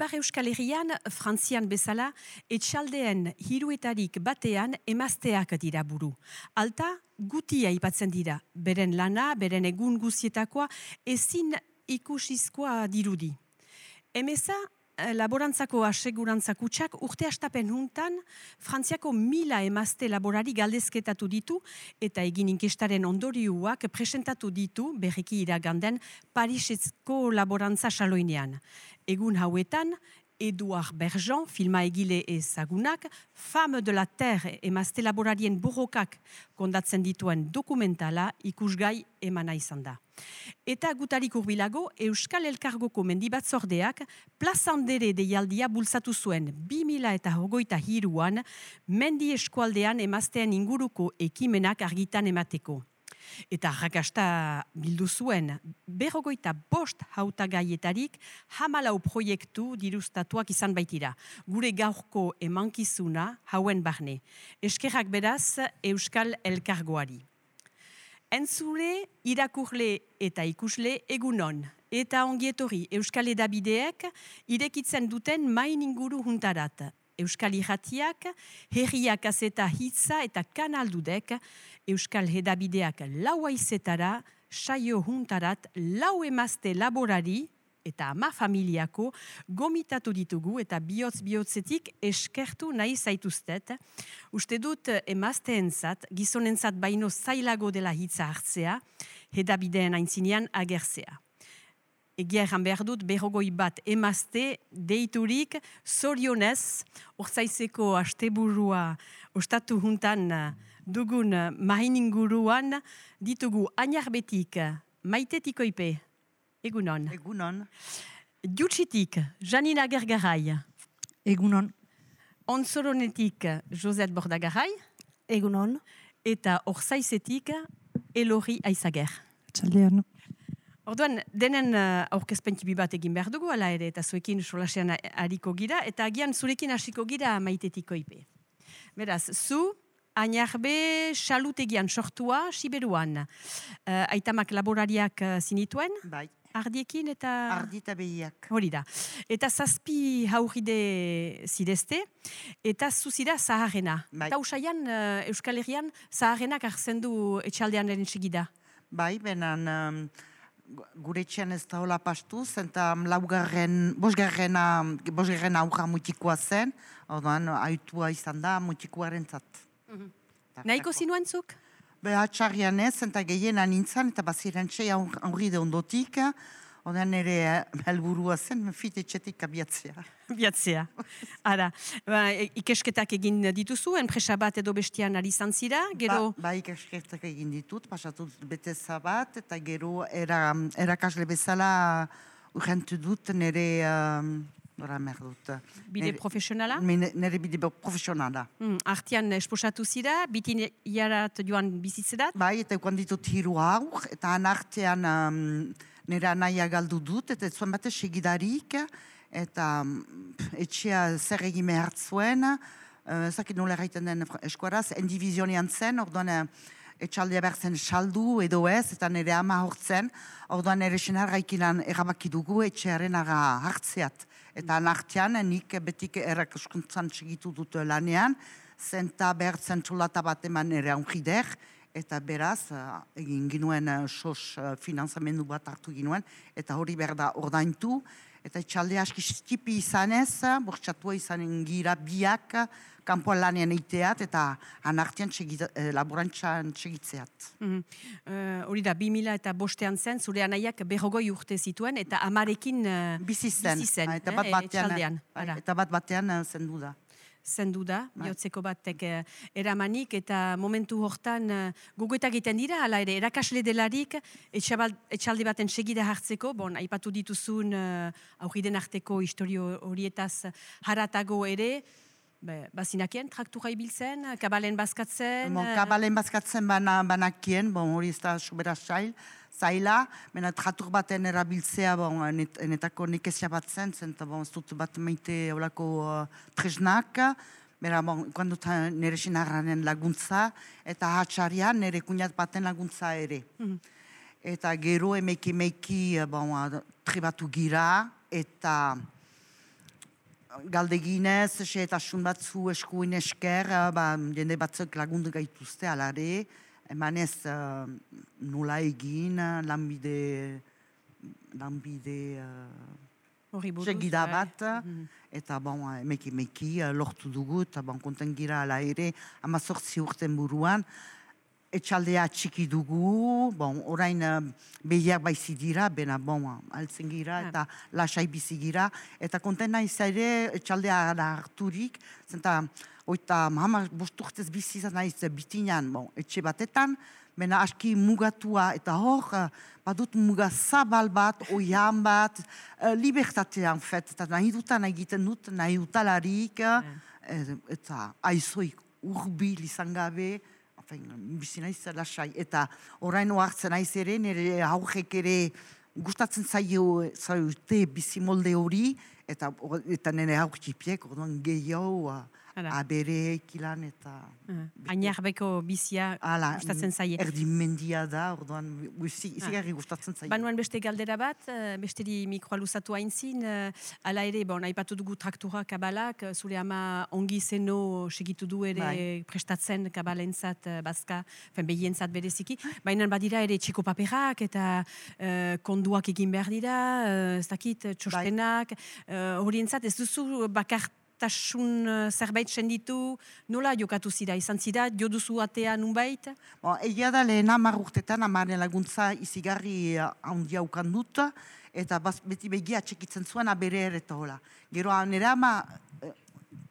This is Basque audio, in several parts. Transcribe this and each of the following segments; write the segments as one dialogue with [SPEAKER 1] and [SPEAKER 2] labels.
[SPEAKER 1] Ipar Euskal Herrian, Frantzian bezala, etxaldeen hiruetarik batean emazteak dira buru. Alta, gutia aipatzen dira, beren lana, beren egun guzietakoa, ezin ikusizkoa dirudi. Emeza, eh, laborantzako asegurantzakutsak urte astapen juntan Frantziako mila emazte laborari galdezketatu ditu eta egin inkestaren ondorioak presentatu ditu berriki iraganden Parisezko laborantza saloinean. Egun hauetan, Eduard Bergeon, filma egile ezagunak, Femme de la Terre emazte laborarien borrokak kondatzen dituen dokumentala ikusgai emana izan da. Eta gutarik urbilago, Euskal Elkargoko mendibatzordeak plazandere deialdia bultzatu zuen 2000 eta hogoita hiruan mendi eskualdean emaztean inguruko ekimenak argitan emateko. Eta rakasta bildu zuen, berrogoita bost hautagaietarik hamalau proiektu dirustatuak izan baitira. Gure gaurko emankizuna hauen barne. Eskerrak beraz Euskal Elkargoari. Entzule, irakurle eta ikusle egunon. Eta ongietori Euskal Edabideek irekitzen duten main inguru juntarat. Euskal Iratiak, herriak azeta hitza eta kanaldudek, Euskal Edabideak laua izetara, saio juntarat lau emazte laborari, eta ama familiako gomitatu ditugu eta bihotz-bihotzetik eskertu nahi zaituztet. Uste dut emazteentzat, gizonentzat baino zailago dela hitza hartzea, hedabideen aintzinean agertzea. Egia egan behar dut, berrogoi bat emazte deiturik zorionez, orzaizeko asteburua ostatu juntan dugun mahininguruan ditugu ainarbetik maitetikoipe Egunon.
[SPEAKER 2] Egunon.
[SPEAKER 1] Jutsitik, Janina Gergarai.
[SPEAKER 3] Egunon.
[SPEAKER 1] Onzoronetik, Josette Bordagarai.
[SPEAKER 3] Egunon.
[SPEAKER 1] Eta Orzaizetik, Elori Aizager.
[SPEAKER 3] Txaldean.
[SPEAKER 1] Orduan, denen uh, aurkezpentibi bat egin behar dugu, ala ere, eta zuekin solasean hariko gira, eta agian zurekin hasiko gira maitetiko ipe. Beraz, zu, Ainarbe xalutegian sortua, Siberuan. Uh, aitamak laborariak uh, zinituen?
[SPEAKER 2] Bai.
[SPEAKER 1] Ardiekin eta...
[SPEAKER 2] Ardi eta behiak.
[SPEAKER 1] Hori da. Eta zazpi hauride zidezte, eta zuzira zaharrena.
[SPEAKER 2] Bai.
[SPEAKER 1] Eta usaian, uh, Euskal Herrian, zaharrenak arzen du etxaldean eren segida.
[SPEAKER 2] Bai, benan um, gure etxean ez da hola pastu, zenta laugarren, bosgarren, bosgarren aurra mutikoa zen, orduan, aitua izan da mutikoaren zat.
[SPEAKER 1] Mm -hmm. Nahiko zinuen zuk?
[SPEAKER 2] Beha txarrian ez, zenta gehienan nintzen, eta baziren txai aurri de ondotik, Odan ere helburua zen, fit etxetik abiatzea.
[SPEAKER 1] Biatzea. Ara, ba, ikesketak egin dituzu, enpresa bat edo bestian ari zantzira, gero...
[SPEAKER 2] Ba, ba ikesketak egin ditut, pasatu beteza bat, eta gero era, erakasle bezala urgentu dut nire... Um, Dora merdut.
[SPEAKER 1] Bide profesionala?
[SPEAKER 2] Nere bide profesionala.
[SPEAKER 1] Mm, artian esposatu zira, bitin jarat joan bizitzedat?
[SPEAKER 2] Bai, eta eukon ditut hiru aur, eta anartean um, nire anaia galdu dut, eta zuen batez segidarik, eta etxea zer egin behar zuen, uh, zakit nola erraiten den eskuaraz, endivizionean zen, orduan uh, etxaldea behar zen saldu edo ez, eta nire ama hortzen, orduan nire senar gaikilan erabaki dugu etxearen ara hartzeat. Eta anartian, nik betik errakaskuntzan segitu dut lanean, zenta behar zentzulata bat eman ere ongider, eta beraz, egin ginuen sos finanzamendu bat hartu ginuen, eta hori behar da ordaintu, eta txalde aski stipi izanez, bortxatua izanen gira biak, kanpoan lanean eiteat, eta anartian eh, laborantzan segitzeat.
[SPEAKER 1] Mm hori da, 2000 eta bostean zen, zure anaiak berrogoi urte zituen, eta amarekin uh,
[SPEAKER 2] bizi zen, eta, bat batean, eta bat batean zendu da
[SPEAKER 1] zendu da, bai. bihotzeko batek eh, eramanik, eta momentu hortan uh, gogoetak egiten dira, ala ere, erakasle delarik, etxalde baten segida hartzeko, bon, aipatu dituzun uh, aurriden arteko historio horietaz haratago ere, Be, bazinakien, traktura ibiltzen, kabalen bazkatzen?
[SPEAKER 2] Bon, kabalen bazkatzen bana, banakien, bon, hori ez da sobera sail, zaila, mena tratur baten erabiltzea, bon, net, netako nekezia bat zen, zen, bon, ez dut bat maite olako uh, tresnak, Bera, bon, kando nire sinarranen laguntza, eta hatxarian nire kuniat baten laguntza ere. Mm Eta gero emeki emeki bon, tribatu gira, eta galdeginez, xe eta sun batzu eskuin esker, ba, jende batzuk lagundu gaituzte alare, emanez uh, nola egin, lanbide, lanbide
[SPEAKER 1] Hori buruz,
[SPEAKER 2] segida
[SPEAKER 1] bai.
[SPEAKER 2] bat,
[SPEAKER 1] Mhm.
[SPEAKER 2] eta bon, emeki emeki eh, lortu dugu, eta bon, konten gira ala ere, amazortzi urten buruan, etxaldea txiki dugu, bon, orain uh, behiak baizi dira, bena, bon, altzen gira, eta lasai bizi gira, eta konten naiz ere, etxaldea harturik, zenta, oita, hama, bosturtez bizi izan naiz bitinan, bon, etxe batetan, Bena aski mugatua eta hor, eh, badut muga zabal bat, oian bat, uh, libertatean fet, eta nahi dutan egiten dut, nahi dutalarik, eh, eta aizoik urbil izan gabe, Enfin, bizi naiz lasai. Eta orain oartzen naiz ere, nire aurrek ere gustatzen zaio zaute bizi molde hori, eta, eta nire aurkipiek, orduan gehiago,
[SPEAKER 1] Hala.
[SPEAKER 2] abere, eta...
[SPEAKER 1] Ainarbeko bizia
[SPEAKER 2] Hala,
[SPEAKER 1] gustatzen zaie.
[SPEAKER 2] Erdi mendia da, orduan, izi, izigarri gustatzen zaie.
[SPEAKER 1] Banuan beste galdera bat, eh, besteri mikroa luzatu hainzin, uh, ala ere, bon, aipatu dugu traktura kabalak, eh, zure ama ongi zeno segitu du ere
[SPEAKER 2] Bai.
[SPEAKER 1] prestatzen kabalentzat uh, bazka, fen behientzat bereziki, baina badira ere txiko paperak eta eh, konduak egin behar dira, uh, ez dakit,
[SPEAKER 2] Bai.
[SPEAKER 1] txostenak, uh, horientzat ez duzu bakartasun uh, zerbait senditu, nola jokatu zira, izan zira, jo duzu atea nunbait?
[SPEAKER 2] Bon, egia da lehen hamar urtetan amaren laguntza izigarri eh, handia ukan dut, eta baz, beti begia txekitzen zuen abere ere hola. Gero nire ama eh,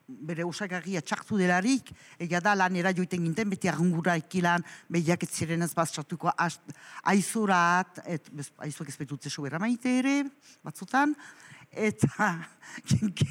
[SPEAKER 2] bere usagarria txartu delarik, egia da lanera joiten ginten, beti argungura ekilan, behiak ez ziren ez baztatuko aizurat, et, bez, ez betutze sobera maite ere, batzutan, eta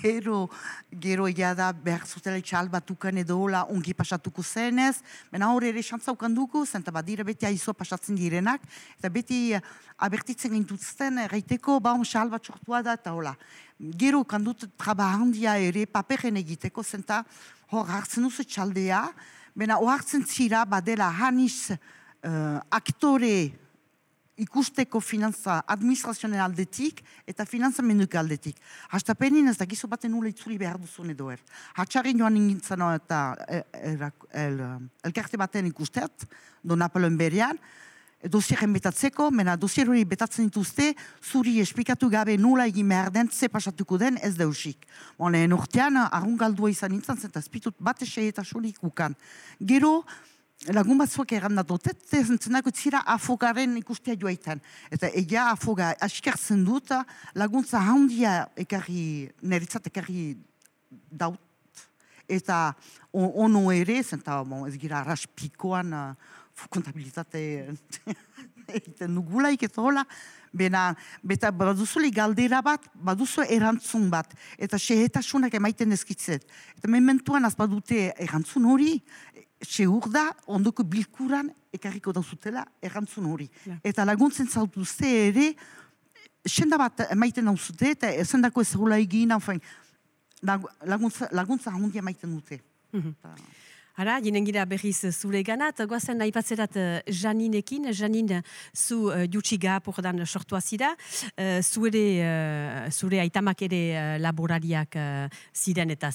[SPEAKER 2] gero, gero egia da behar zutela itxal batukan edo hola ongi pasatuko zenez, bena hor ere xantzaukan dugu, zenta badira beti aizua pasatzen direnak, eta beti eh, abertitzen gintuzten, erraiteko, baum xal bat sortua da, eta hola. Gero kandut traba handia ere paperen egiteko, zenta hor hartzen duzu txaldea, bena ohartzen zira badela haniz eh, aktore ikusteko finantza administrazioen aldetik eta finantza menduke aldetik. Hastapenin ez dakizu baten nula itzuli behar duzun edo er. Hatxarri joan ingintzen eta eh, erak- el, elkarte baten ikusteat, do Napoleon berean, dosieren betatzeko, mena dosier hori betatzen dituzte, zuri esplikatu gabe nula egin behar den, ze pasatuko den, ez deusik. Bon, lehen urtean, argun galdua izan nintzen, zenta spitut bat eta surik ukan. Gero, lagun batzuak errandat dut, ez zentzenako zira afogaren ikustea joaitan. Eta egia afoga askartzen dut, laguntza handia ekarri, neritzat ekarri daut, eta o- ono ere, zenta bon, ez gira raspikoan uh, kontabilitate egiten dugulaik eta hola, Bena, beta baduzule galdera bat, baduzu erantzun bat, eta sehetasunak emaiten ezkitzet. Eta mementuan az badute erantzun hori, seur da, ondoko bilkuran ekarriko dauzutela erantzun hori.
[SPEAKER 1] Ja.
[SPEAKER 2] Eta laguntzen zautuzte ere, senda bat emaiten dauzute, eta sendako ez hula egin, laguntza, laguntza handia emaiten dute. Eta-
[SPEAKER 1] Hara, jinen gira berriz zure ganat, goazen aipatzerat uh, Janinekin, Janin zu uh, jutxiga apurdan sortua zira, uh, zure, uh, zure aitamak ere uh, laborariak uh, ziren eta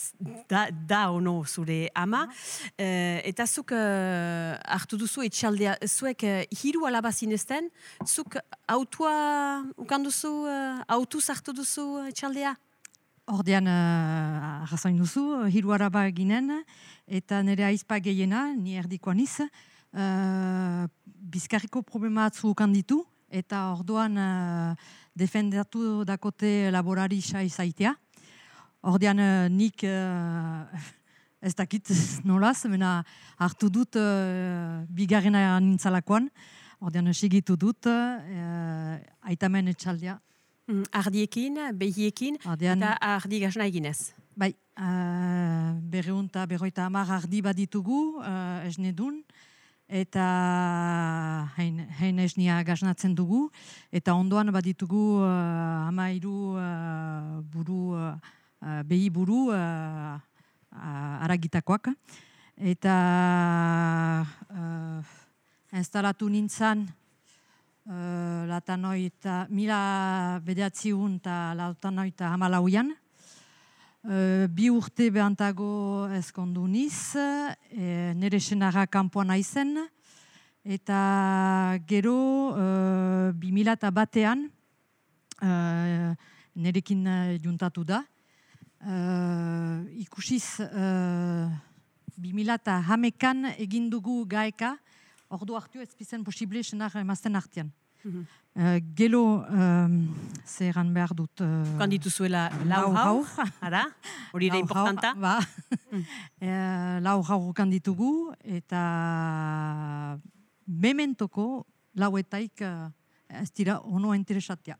[SPEAKER 1] da, da ono zure ama, uh, eta zuk uh, hartu duzu etxaldea, zuek uh, hiru alabazin ezten, zuk autua ukan duzu, uh, autuz hartu duzu etxaldea?
[SPEAKER 3] Ordean, uh, arrazoin duzu, hiru araba ginen, eta nire aizpa gehiena, ni erdikoan iz, uh, bizkarriko problema atzu ditu, eta orduan uh, defendatu dakote laborari sa izaitea. Ordean, uh, nik uh, ez dakit nolaz, mena hartu dut uh, bigarrena nintzalakoan, ordean segitu dut, uh, aitamen etxaldea.
[SPEAKER 1] Mm, ardiekin, behiekin,
[SPEAKER 3] Ordean,
[SPEAKER 1] eta ardi gasna eginez.
[SPEAKER 3] Bai, uh, berreun eta berroita hamar ardi baditugu, uh, esnedun, eta hein, hein esnia gaznatzen dugu, eta ondoan baditugu uh, hamairu uh, buru, uh, behi buru uh, aragitakoak. Eta uh, instalatu nintzen uh, latanoita, mila bederatziun eta latanoita hamalauian, Uh, bi urte behantago ezkondu niz, e, nire senara kanpoan aizen, eta gero uh, bi eta batean uh, nerekin juntatu da. Uh, ikusiz uh, bi eta hamekan egin dugu gaeka, ordu hartu ez bizen posible senar emazten artean.
[SPEAKER 1] Mhm.
[SPEAKER 3] Uh, gelo, um, zeran behar dut... Uh,
[SPEAKER 1] Kanditu zuela lau hau, ara? Hori
[SPEAKER 3] lau
[SPEAKER 1] importanta.
[SPEAKER 3] Ba. Eh, lau hau kanditugu eta mementoko lauetaik uh, ez dira ono interesatia.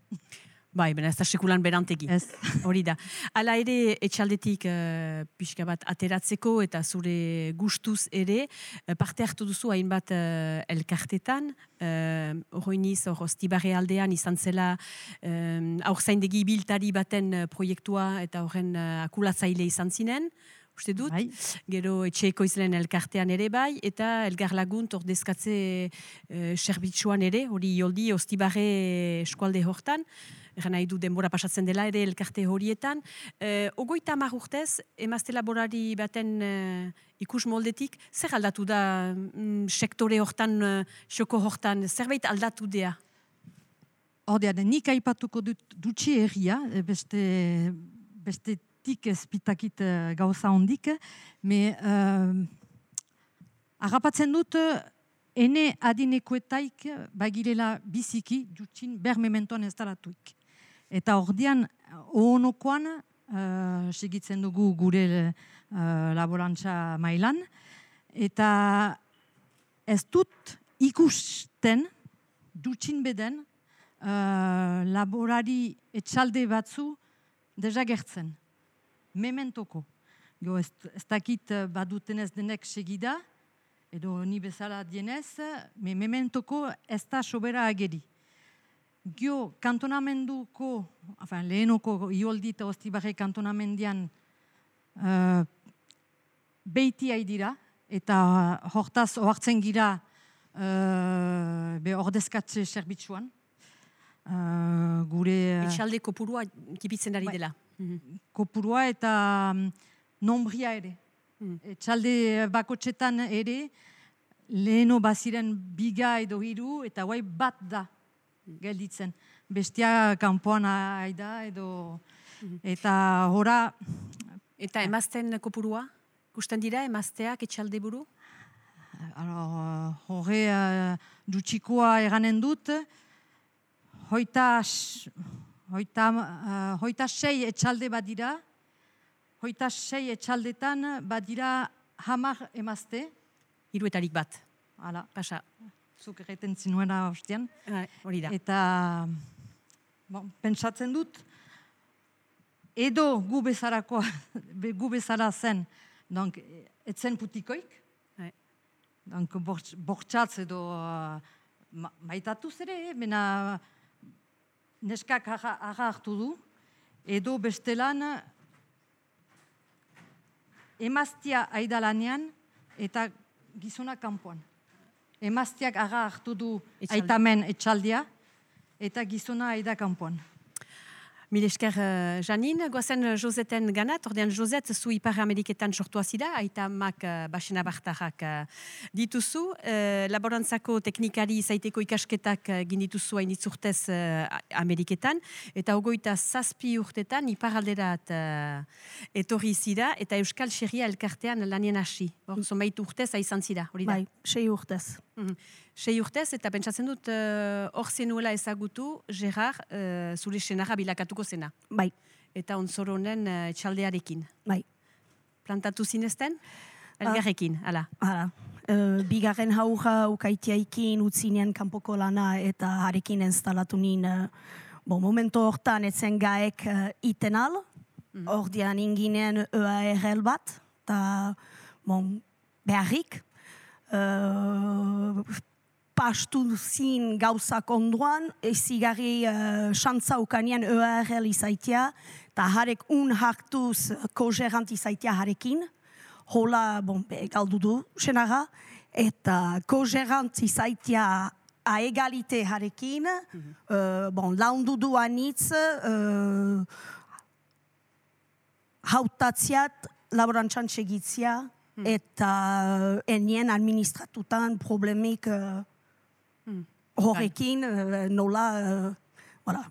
[SPEAKER 1] Bai, bena ez da sekulan berantegi.
[SPEAKER 3] Ez.
[SPEAKER 1] Hori da. Hala ere, etxaldetik uh, pixka bat ateratzeko eta zure gustuz ere, eh, parte hartu duzu hainbat uh, elkartetan, uh, horoiniz, hor, ostibarre aldean izan zela um, aur zaindegi biltari baten proiektua eta horren uh, akulatzaile izan zinen, uste dut.
[SPEAKER 3] Bai.
[SPEAKER 1] Gero etxeeko izlen elkartean ere bai, eta elgar lagunt ordezkatze uh, serbitzuan ere, hori joldi ostibarre eskualde hortan, Egan nahi du denbora pasatzen dela ere elkarte horietan. Uh, ogoita hamar urtez, emazte laborari baten uh, ikus moldetik, zer aldatu da mm, sektore hortan, uh, xoko hortan, zerbait aldatu dea?
[SPEAKER 3] Ordean, nik aipatuko dut dutxe erria, eh, beste, beste tik ez pitakit eh, gauza hondik, me uh, agapatzen dut eh, ene adinekoetaik bagirela biziki dutxin ber mementoan ez daratuik. Eta ordean, ohonokoan, uh, segitzen dugu gure uh, laborantza mailan, eta ez dut ikusten dutxin beden uh, laborari etxalde batzu dezagertzen. Mementoko. Jo, ez, ez dakit baduten ez denek segida, edo ni bezala dienez, me mementoko ez da sobera ageri. Gio, kantonamenduko, afan, lehenoko ioldi eta ostibarre kantonamendian uh, beiti dira, eta hortaz ohartzen gira uh, be ordezkatze serbitzuan. Uh, gure uh,
[SPEAKER 1] Etxalde kopurua kipitzen ari
[SPEAKER 3] Bai.
[SPEAKER 1] dela. Mhm.
[SPEAKER 3] kopurua eta um, nombria ere.
[SPEAKER 1] Mm.
[SPEAKER 3] Etxalde bakotxetan ere, leheno baziren biga edo hiru eta guai bat da gelditzen. Bestia kanpoan aida edo... Eta hora,
[SPEAKER 1] Eta emazten kopurua? Gusten dira emazteak etxalde buru?
[SPEAKER 3] alors, horre uh, dutxikoa eranen dut, hoita, hoita, uh, hoita sei etxalde badira, hoita sei etxaldetan badira hamar emazte,
[SPEAKER 1] Hiruetarik bat.
[SPEAKER 3] hala,
[SPEAKER 1] Pasa.
[SPEAKER 3] Zuk erreten zinuena ostean,
[SPEAKER 1] Ah, Hori da.
[SPEAKER 3] eta bon, pentsatzen dut, edo gu bezarakoa, be- gu bezara zen, donc, etzen putikoik,
[SPEAKER 1] Bai.
[SPEAKER 3] donc, bortx- bortxatz edo uh, ma, maitatuz ere, bena neskak aga hartu du, edo bestelan emaztia aidalanean eta gizona kanpoan. Emaztiak aga hartu du
[SPEAKER 1] Etxalde.
[SPEAKER 3] aitamen etxaldia eta gizona aida kanpoan.
[SPEAKER 1] Mil esker uh, Janin, goazen uh, Joseten ganat, ordean Joset zu Ipar Ameriketan sortua zida, aita mak uh, basena bartarrak uh, dituzu, uh, laborantzako teknikari zaiteko ikasketak uh, gindituzu hain itzurtez uh, Ameriketan, eta ogoita zazpi urtetan Ipar alderat uh, etorri zida, eta Euskal Xerria elkartean lanien hasi. Hor, zonbait urtez izan zida, hori da?
[SPEAKER 4] Bai, sei urtez.
[SPEAKER 1] Mhm. Sei urtez, eta pentsatzen dut eh, hor zenuela ezagutu, Gerard, uh, zure senarra bilakatuko zena.
[SPEAKER 4] Bai,
[SPEAKER 1] Eta onzoronen uh, txaldearekin.
[SPEAKER 4] bai.
[SPEAKER 1] Plantatu zinezten? Elgarrekin, hala.
[SPEAKER 4] Hala. Uh, bigarren haurra ukaitiaikin utzinean kanpoko lana eta harekin instalatu nin uh, bon, momento hortan etzen gaek uh, iten al, ordean inginen EARL bat, eta bon, beharrik. Uh, pastu zin gauzak onduan, ezigarri uh, xantza ukanean EARL izaitia, eta harek un hartuz kogerant izaitia harekin. Hola, bon, be, galdu du, senara, eta kogerant izaitia a egalite harekin, uh, bon, laundu du anitz, uh, hautatziat laborantzan segitzia eta uh, enien administratutan problemik uh, horrekin uh, nola, uh, voilà.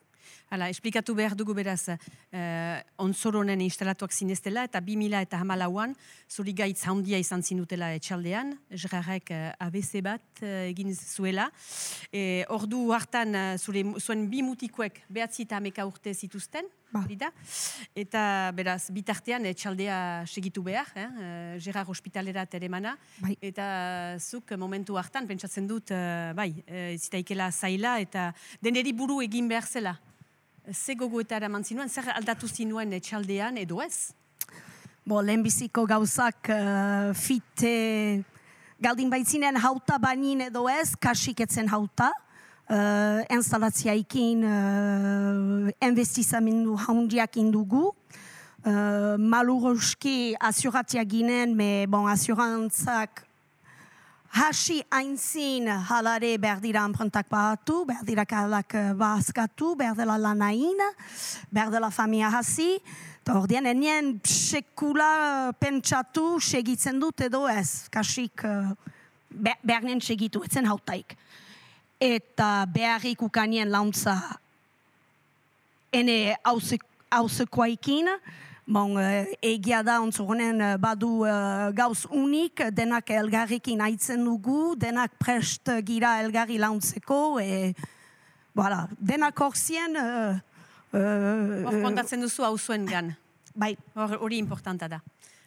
[SPEAKER 1] Hala, esplikatu behar dugu beraz, uh, onzoronen instalatuak zineztela eta 2000 eta hamalauan, zuri gaitz handia izan zinutela etxaldean, Gerarek uh, ABC bat uh, egin zuela. E, ordu hartan, zure, zuen bi mutikoek behatzi eta ameka urte zituzten,
[SPEAKER 4] Ba.
[SPEAKER 1] da? Eta beraz, bitartean etxaldea segitu behar, eh? uh, Gerard hospitalerat ere mana.
[SPEAKER 4] Bai.
[SPEAKER 1] Eta zuk momentu hartan, pentsatzen dut, uh, bai, uh, zitaikela zaila eta deneri buru egin behar zela. Ze gogoetara eman zinuen, zer aldatu zinuen etxaldean edo ez?
[SPEAKER 4] Bo, lehenbiziko gauzak uh, fite galdin baitzinen hauta banin edo ez, kasik etzen hauta. Uh, instalatziaikin uh, investizamendu haundiak indugu. Uh, maluroski asuratia ginen, me bon, asurantzak hasi aintzin halare behar dira emprentak bahatu, behar dira kalak eh, bahazkatu, behar dela lanain, behar dela familia hasi. Eta ordean, enien sekula eh, pentsatu segitzen dut edo ez, kasik uh, be, behar nien segitu, etzen hautaik. Eta beharrik ukanien launtza ene hausekoaikin, Bon, uh, egia da ontzoronen uh, badu uh, gauz unik, denak elgarrikin aitzen dugu, denak prest gira elgarri launtzeko, e, voilà, denak horzien... Uh,
[SPEAKER 1] Hor
[SPEAKER 4] uh,
[SPEAKER 1] kontatzen duzu hau zuen gan.
[SPEAKER 4] bai,
[SPEAKER 1] Hor- Hori importanta da.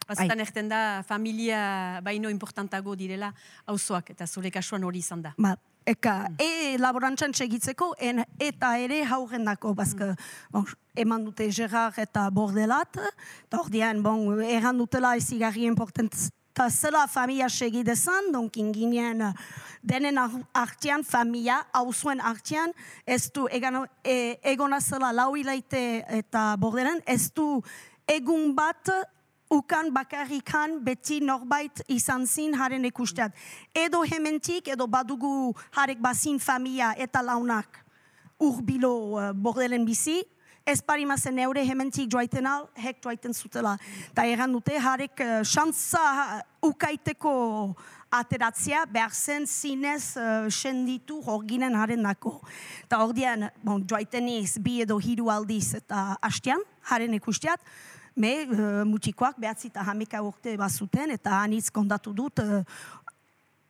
[SPEAKER 1] Bazetan erten da, familia baino importantago direla auzoak eta zure kasuan hori izan da.
[SPEAKER 4] ba, eka, e laborantzan segitzeko, en, eta ere haurendako, bazka, bon, eman dute Gerard eta Bordelat, eta ordean, bon, erran dutela ezigarri importanta zela familia segidezan, donk inginen denen ar- artean, familia, hauzuen artean, ez du egano, e, egona zela lau hilaite eta Bordelan, ez du egun bat ukan bakarrikan beti norbait izan zin haren ikusteat. Edo hementik, edo badugu harek bazin familia eta launak urbilo uh, bordelen bizi, ez parimazen eure hementik joaiten al, hek joaiten zutela. Ta erran dute, harek uh, xantza ukaiteko ateratzea, behar zen zinez uh, senditu horginen haren nako. Ta ordean, bon, joaiten iz, bi edo hiru aldiz eta hastian, haren ikusteat, me uh, mutikoak behatzi eta hameka urte bazuten, eta anitz kontatu dut, uh,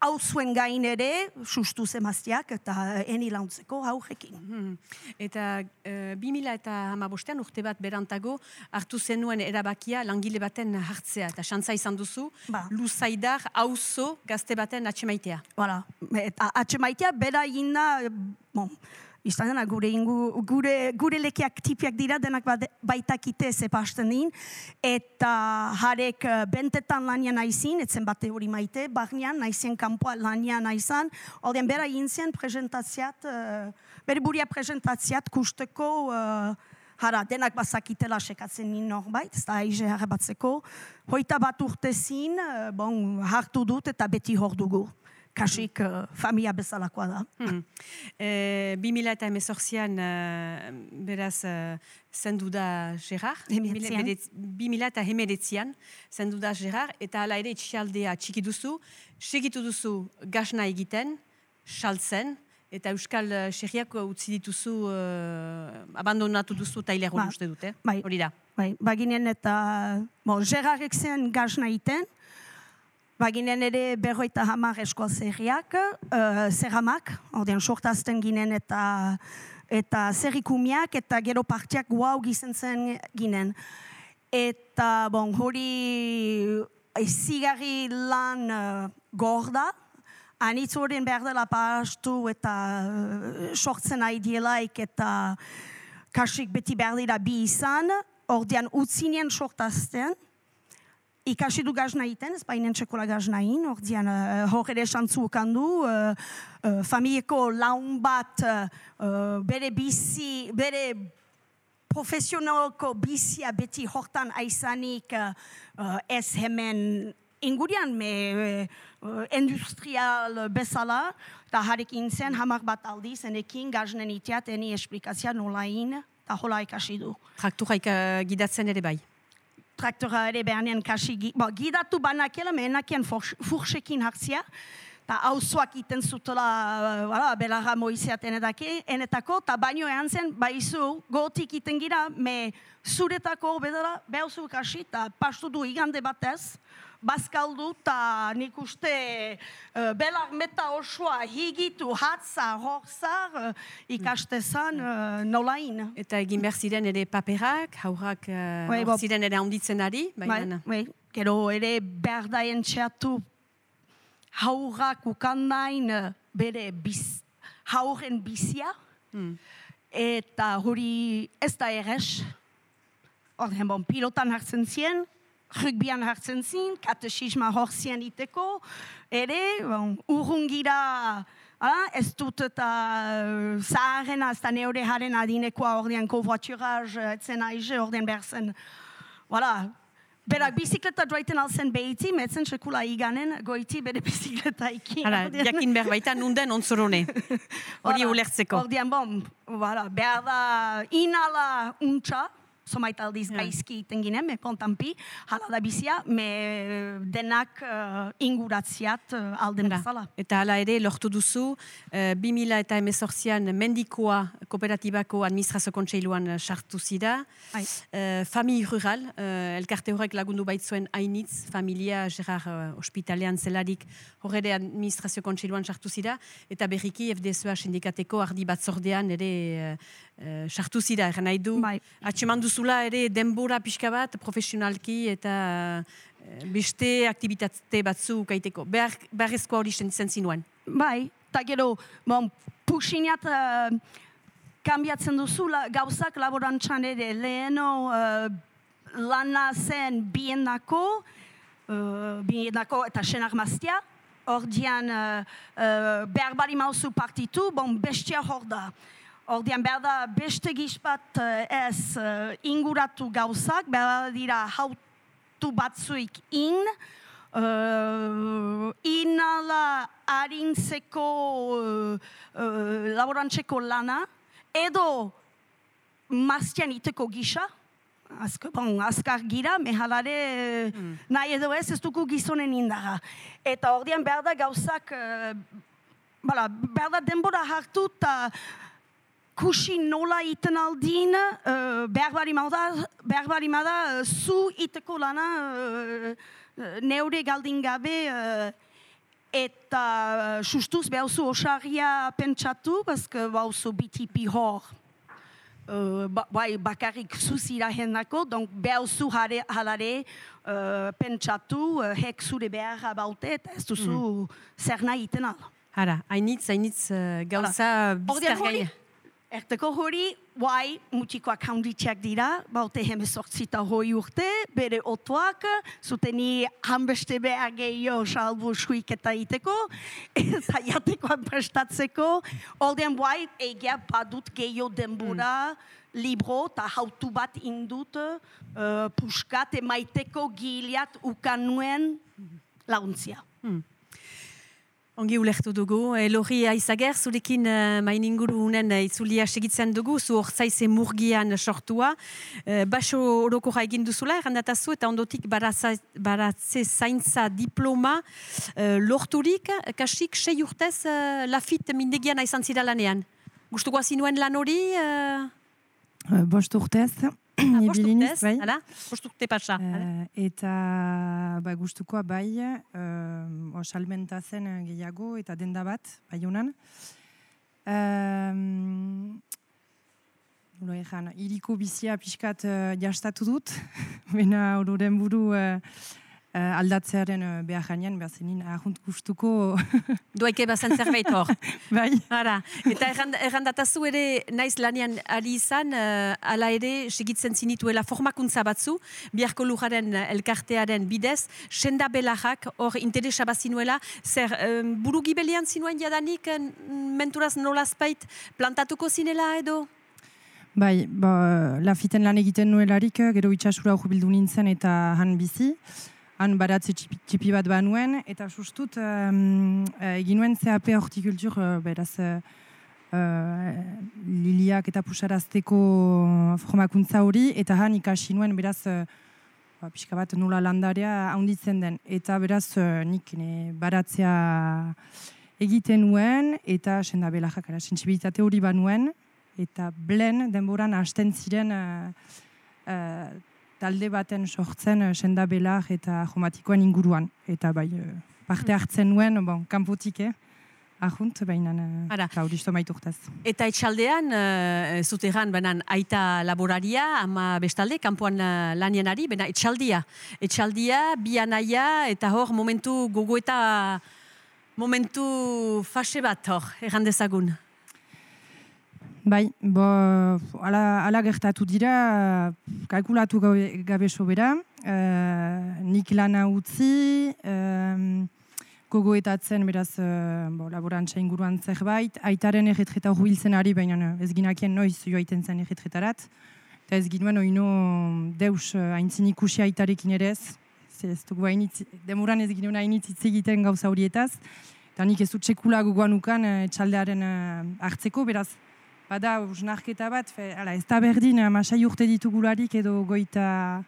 [SPEAKER 4] hau zuen gain ere, sustu zemaztiak, eta uh, eni launtzeko haurekin.
[SPEAKER 1] Hmm. Eta uh, 2000 eta hamabostean urte bat berantago hartu zenuen erabakia langile baten hartzea. Eta xantza izan duzu,
[SPEAKER 4] Ba.
[SPEAKER 1] luzaidar auzo gazte baten atxemaitea.
[SPEAKER 4] Voilà. Eta atxemaitea bera egina, bon, izan dena gure, ingu, gure, gure lekiak tipiak dira denak baitakite zepasten din, eta harek eh, bentetan lanian naizin, etzen bate hori maite, barnean naizen kanpoa lanian naizan, ordean bera egin zen presentazioat, uh, bere buria presentazioat kusteko, uh, Hara, denak bazakitela sekatzen nin norbait, ez da aize batzeko. Hoita bat urtezin, eh, bon, hartu dut eta beti hor dugu. Kasik uh, familia bezalakoa da.
[SPEAKER 1] Hmm. E, 2000 eta emezortzian, uh, beraz, uh, zendu da Gerard.
[SPEAKER 4] Hemeretzian.
[SPEAKER 1] 2000 eta hemeretzian, zendu da Gerard, eta hala ere etxialdea txiki duzu, segitu duzu gasna egiten, saltzen, eta Euskal eh, Xerriak utzi dituzu, uh, abandonatu duzu taileron
[SPEAKER 4] Ba,
[SPEAKER 1] uste dute.
[SPEAKER 4] bai.
[SPEAKER 1] Hori da.
[SPEAKER 4] Bai, baginen eta, bon, Gerarek zen gazna iten, baginen ere berroita hamar eskoal zerriak, uh, zerramak, ordean sortazten ginen eta eta zerrikumiak eta gero partiak guau gizen zen ginen. Eta, bon, hori zigarri lan uh, gorda, anitz horien behar dela pastu eta uh, sortzen aidielaik eta kasik beti behar dira bi izan, ordean utzinien sortazten, ikasi du gaz nahiten, ez bainen txekola gaz nahin, ordean uh, hor ere xantzu ukandu, uh, uh, familieko laun bat uh, uh, bere bizi, bere profesionalko bizia beti hortan aizanik uh, uh, ez hemen ingurian me uh, industrial bezala, eta harekin zen hamar bat aldiz, enekin gaznen itiat, eni esplikazia nolain, eta hola ikasi du.
[SPEAKER 1] Traktura ika- gidatzen ere bai.
[SPEAKER 4] Traktora ere behanean kasi, bo, gidatu banakela, mehenakian fursekin hartzia, eta hauzoak iten zutela, wala, belarra moizeat enetake, enetako, eta baino ehan zen, baizu, gotik iten gira, me zuretako bedara, behauzu kasi, eta pastu du igande batez, bazkaldu eta nik uste uh, belar meta osoa higitu, hatza, horzar, uh, ikastezan uh, nolain.
[SPEAKER 1] Eta egin behar ziren ere paperak, haurrak uh,
[SPEAKER 4] Bai,
[SPEAKER 1] hor
[SPEAKER 4] bo-
[SPEAKER 1] ziren ere handitzen ari,
[SPEAKER 4] Bai,
[SPEAKER 1] baina
[SPEAKER 4] bai, gero ere berdaien txatu haurrak ukandain bere biz, haurren bizia, eta hori ez da errez, Orden, bon, pilotan hartzen zien, rugbyan hartzen zin, katesisma hor zien iteko, ere, bon, urrungira, ala, ez dut eta uh, zaharrena, ez da neure haren adinekoa ordean kovoaturaz, etzen aize, ordean behar zen, voilà, Berak bizikleta joaiten alzen behiti, metzen sekula iganen, goiti bere bizikleta ikin.
[SPEAKER 1] Hala, jakin behar baita nunden ontzorone. Hori ulertzeko.
[SPEAKER 4] Ordean, bon, voilà, behar da inala untxa, somait aldiz
[SPEAKER 1] Ja.
[SPEAKER 4] gaizki iten ginen, me kontampi, hala da bizia, me denak uh, inguratziat uh, alden
[SPEAKER 1] Hala.
[SPEAKER 4] bezala.
[SPEAKER 1] Eta hala ere, lortu duzu, uh, 2000 eta emezortzian mendikoa kooperatibako administrazio kontseiluan sartu zira.
[SPEAKER 4] Bai.
[SPEAKER 1] Uh, Fami rural, uh, elkarte horrek lagundu baitzuen hainitz, familia Gerard uh, ospitalean zelarik horre administrazio kontseiluan sartu zira, eta berriki FDSOA sindikateko ardi batzordean ere uh, uh, sartu zira, erran nahi du.
[SPEAKER 4] Bai.
[SPEAKER 1] Atxeman duzula ere denbora pixka bat profesionalki eta eh, beste aktivitate batzu kaiteko. Behar, beharrezkoa hori sentzen zinuen.
[SPEAKER 4] Bai, eta gero, bon, puxinat uh, kambiatzen duzula gauzak laborantzan ere leheno uh, lana zen bienako, uh, bienako eta senar maztia, ordian uh, uh, behar bali mauzu partitu, bon, bestia hor da. Ordian behar da beste gizpat uh, ez uh, inguratu gauzak, behar dira hautu batzuik in, uh, inala harintzeko uh, uh, laborantzeko lana, edo maztian iteko gisa, Azk, bon, azkar gira, mehalare nahi edo ez, ez dugu gizonen indara. Eta ordian behar da gauzak, uh, bala, behar da denbora hartu eta kusi nola iten aldin, uh, behar bari mada, behar uh, zu iteko lana uh, neure galdin gabe, uh, eta uh, sustuz behauzu osarria pentsatu, bazke bauzu bitipi hor. Uh, ba, bai, bakarrik zuzira hendako, donc behauzu hare, halare uh, pentsatu, uh, hek zure beharra baute, eta ez duzu zer nahi iten al.
[SPEAKER 1] Hara, hainitz, hainitz uh, gauza bizkar
[SPEAKER 4] Ordean hori,
[SPEAKER 1] gaina.
[SPEAKER 4] Erteko hori, guai, mutikoak handitxak dira, baute hemezortzita hoi urte, bere otoak, zuteni hanbeste behar gehiago salbu suik eta iteko, eta jatekoan prestatzeko, ordean guai, egia badut gehiago denbora, libro, eta hautu bat indut, uh, puskat, emaiteko giliat ukanuen launtzia.
[SPEAKER 1] Ongi ulertu dugu. Elorri aizager, zurekin uh, main inguru unen uh, itzulia segitzen dugu, zu horzaize murgian sortua. Uh, baso orokorra egin duzula, errandatazu, eta ondotik baratza, baratze zaintza diploma uh, lorturik, kasik sei urtez uh, lafit mindegian aizan zira lanean. Gustukoa zinuen lan hori? Uh,
[SPEAKER 3] bost urtez,
[SPEAKER 1] urtez,
[SPEAKER 3] bai.
[SPEAKER 1] hala? Bost urte pasa.
[SPEAKER 3] Eh, eta ba, gustukoa bai, uh, osalmenta zen eh, gehiago eta denda bat, bai honan. Um, Nola egan, iriko bizia pixkat uh, jastatu dut, bena ororen buru uh, uh, aldatzearen uh, behar gainean, behar zenin ahunt gustuko,
[SPEAKER 1] Doaike bazen zerbait hor.
[SPEAKER 3] bai.
[SPEAKER 1] Ara, eta errand- errandatazu ere naiz lanean ari izan, uh, ala ere segitzen zinituela formakuntza batzu, biharko lujaren eh, elkartearen bidez, senda belarrak hor interesa bazinuela, zer um, buru gibelian zinuen jadanik, eh, menturaz nolazpait plantatuko zinela edo?
[SPEAKER 3] Bai, ba, lafiten lan egiten nuelarik, eh, gero itxasura bildu nintzen eta han bizi. Han baratze txipi, txipi bat banuen, eta sustut um, egin nuen CAP hortikultur, uh, beraz, uh, uh, liliak eta pusarazteko formakuntza hori, eta han ikasi nuen, beraz, uh,
[SPEAKER 5] ba, pixka bat nula landarea haunditzen den. Eta beraz, eh, nik ne, baratzea egiten nuen, eta senda belajak, sensibilitate hori banuen, eta blen denboran hasten ziren eh, eh, talde baten sortzen uh, senda belaj eta jomatikoen inguruan. Eta bai, eh, parte hartzen nuen, bon, kanpotik, eh? Ahunt, baina uh, hori maiturtaz.
[SPEAKER 1] Eta etxaldean, uh, zuteran, benan, aita laboraria, ama bestalde, kanpoan uh, lanien ari, bena etxaldia. Etxaldia, bianaia, eta hor, momentu gogo eta momentu fase bat hor, errandezagun.
[SPEAKER 5] Bai, bo, ala, ala gertatu dira, kalkulatu gabe, gabe sobera, uh, nik lana utzi, um, gogoetatzen beraz uh, bo, laborantza inguruan zerbait, aitaren erretreta hurbiltzen ari, baina ez ginakien noiz joaiten zen erretretarat, eta ez ginuen oino deus haintzin ikusi aitarekin ere ez, ez dugu hainitz, demoran ez ginuen hainitz hitz egiten gauza horietaz, eta nik ez dut txekula gogoan ukan etxaldearen uh, hartzeko, beraz, bada usnarketa bat, fe, ala, ez da berdin, amasai urte ditugularik edo goita,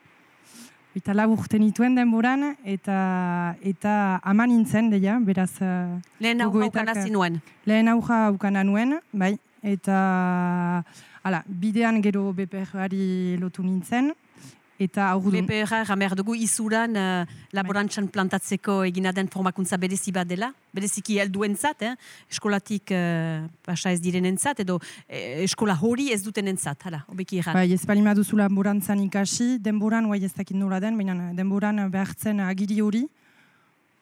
[SPEAKER 5] goita lau urte nituen denboran, eta, eta ama nintzen, deia, beraz... eh,
[SPEAKER 1] Lehen hau
[SPEAKER 5] gogoetak,
[SPEAKER 1] haukana
[SPEAKER 5] eh,
[SPEAKER 1] zinuen.
[SPEAKER 5] Lehen auja aukana nuen, bai, eta ala, bidean gero BPR-ari lotu nintzen, eta aurrudun...
[SPEAKER 1] BPR, ramer dugu izuran uh, laborantzan plantatzeko egina den formakuntza berezi bat dela, bereziki helduen zat, eh? eskolatik uh, pasa ez direnen zat, edo eh, eskola hori ez duten entzat, hala, obeki erran.
[SPEAKER 5] Bai, ez bali maduzu laborantzan ikasi, denboran, guai ez dakit nola den, baina denboran behartzen agiri hori.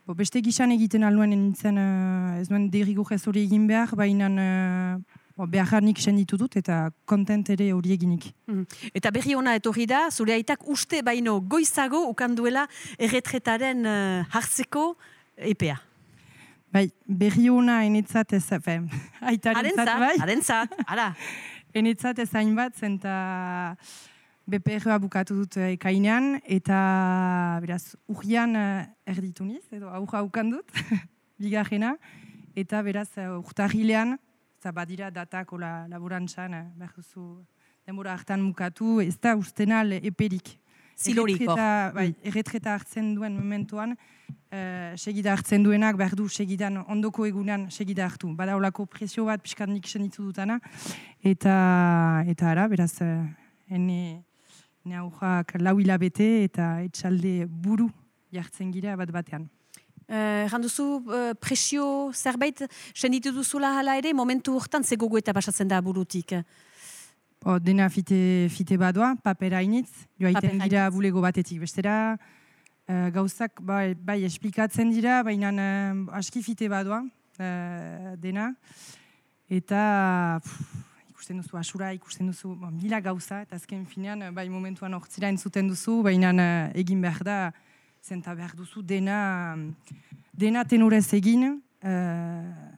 [SPEAKER 5] Bo, beste gisan egiten aluen nintzen, eh, ez duen derrigo ez hori egin behar, baina uh, behar nik senditu dut eta kontent ere hori eginik.
[SPEAKER 1] Eta berri ona etorri da, zure aitak uste baino goizago ukanduela erretretaren uh, hartzeko epea.
[SPEAKER 5] Bai, berri hona enitzat ez, fe, aitarentzat bai,
[SPEAKER 1] harentzat, hala.
[SPEAKER 5] enitzat ez hainbat, zenta BPR-a bukatu dut eh, ekainean, eta beraz, urrian eh, erditu niz, edo aurra ukan dut, bigarrena, eta beraz, eh, urtarrilean, eta badira datako la, laborantzan, eh, behar duzu denbora hartan mukatu, ez da ustenal eperik.
[SPEAKER 1] Zilorik, hor.
[SPEAKER 5] Erretreta- Bai, erretreta hartzen duen momentuan, eh, segida hartzen duenak, behar du segidan, ondoko egunean segida hartu. Bada olako presio bat, pixkat nik senitu dutana, eta, eta ara, beraz, eh, ene, ene aurrak lau hilabete eta etxalde buru jartzen gira bat batean.
[SPEAKER 1] Uh, duzu uh, presio zerbait senditu duzula hala ere, momentu hortan ze gogo eta pasatzen da burutik.
[SPEAKER 5] O, dena fite, fite badoa, papera initz, joaiten dira bulego batetik bestera, eh, gauzak bai, bai esplikatzen dira, baina uh, aski fite badoa, eh, dena, eta pff, ikusten duzu asura, ikusten duzu bo, mila gauza, eta azken finean, eh, bai momentuan hortzira entzuten duzu, baina eh, egin behar da, zenta behar duzu dena, dena tenorez egin, eh,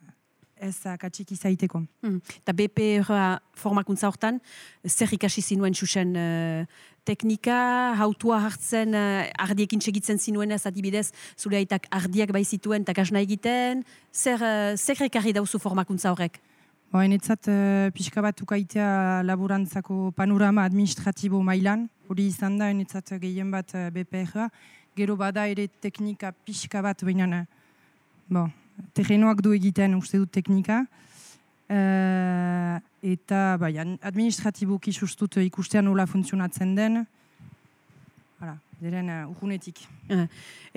[SPEAKER 5] ez akatsik izaiteko.
[SPEAKER 1] Mm. Eta BPR formakuntza hortan, zer ikasi zinuen xuxen uh, teknika, hautua hartzen, uh, ardiekin segitzen zinuen ez adibidez, zure aitak ardiak bai zituen eta kasna egiten, zer, uh, zer ekarri dauzu formakuntza horrek?
[SPEAKER 5] Ba, enetzat uh, pixka bat ukaitea laborantzako panorama administratibo mailan, hori izan da enetzat gehien bat uh, BPR-a, gero bada ere teknika pixka bat baina bon, terrenoak du egiten uste dut teknika, Eh, eta bai, administratiboki sustut ikustean nola funtzionatzen den, Hala, diren uh, urgunetik.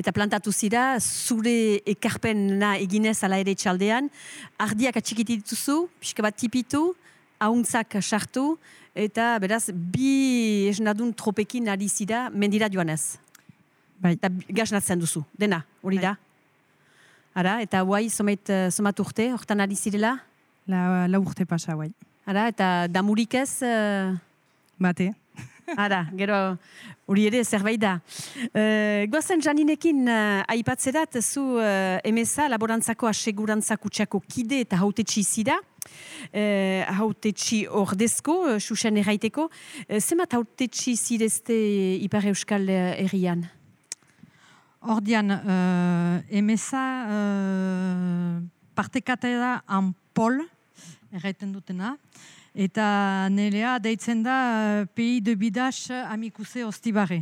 [SPEAKER 1] Eta plantatu zira, zure ekarpena eginez ala ere txaldean, ardiak atxikiti dituzu, pixka bat tipitu, hauntzak sartu, eta beraz, bi esnadun tropekin ari zira, mendira joanez.
[SPEAKER 5] Bai.
[SPEAKER 1] Eta gaznatzen duzu, dena, hori da. Ara, eta guai, eh, somat urte, hortan ari zirela.
[SPEAKER 5] La, la urte pasa, bai.
[SPEAKER 1] Ara, eta damurik ez, eh,
[SPEAKER 5] Bate.
[SPEAKER 1] Ara, gero hori ere zerbait da. Uh, goazen Janinekin uh, aipatzerat, zu uh, emesa laborantzako asegurantza kutsako kide eta hautetxi zira. Uh, hautetxi ordezko, uh, susen erraiteko. Uh, zemat hautetxi zirezte Ipar Euskal uh, herrian?
[SPEAKER 3] Ordian, uh, emesa uh, partekate da anpol, erraiten dutena, eta nerea deitzen da uh, Pays de Bidax amikuse ostibare.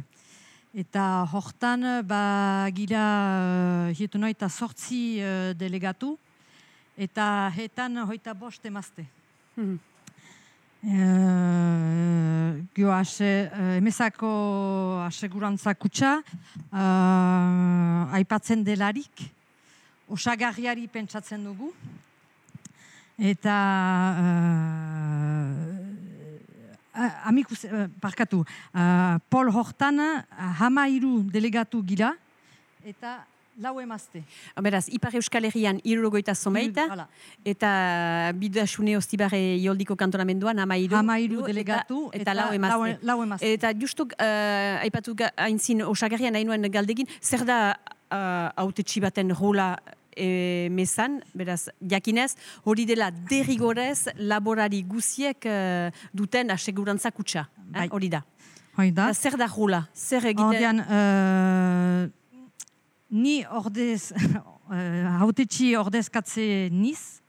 [SPEAKER 3] Eta hortan, ba, gira, uh, hietu nahi, eta sortzi uh, delegatu, eta hetan hoita bost emazte.
[SPEAKER 1] Mhm.
[SPEAKER 3] Uh, gio ase, emezako asegurantza kutsa, uh, aipatzen delarik, osagarriari pentsatzen dugu, eta uh, amikus, uh, parkatu, uh, Pol Hortan uh, hamairu delegatu gira, eta lau emazte.
[SPEAKER 1] Beraz, Ipar Euskal Herrian irurogoita someita,
[SPEAKER 3] Hala.
[SPEAKER 1] eta bidasune ostibare ioldiko kantonamenduan hamairu.
[SPEAKER 3] Hamairu
[SPEAKER 1] eta-
[SPEAKER 3] delegatu
[SPEAKER 1] eta, lau emazte.
[SPEAKER 3] Lau, lau emazte.
[SPEAKER 1] Eta justu, uh, aipatu ga- aintzin osagarrian nahi nuen galdegin, zer da uh, autetxi baten rola e, mezan, beraz, jakinez, hori dela derrigorez laborari guziek uh, duten asegurantza kutsa. eh,
[SPEAKER 3] Bai.
[SPEAKER 1] Hori da.
[SPEAKER 3] Hoi da.
[SPEAKER 1] Eta zer da rola? Zer egiten?
[SPEAKER 3] Ordean, uh, ni ordez, uh, hautetxi ordezkatze niz,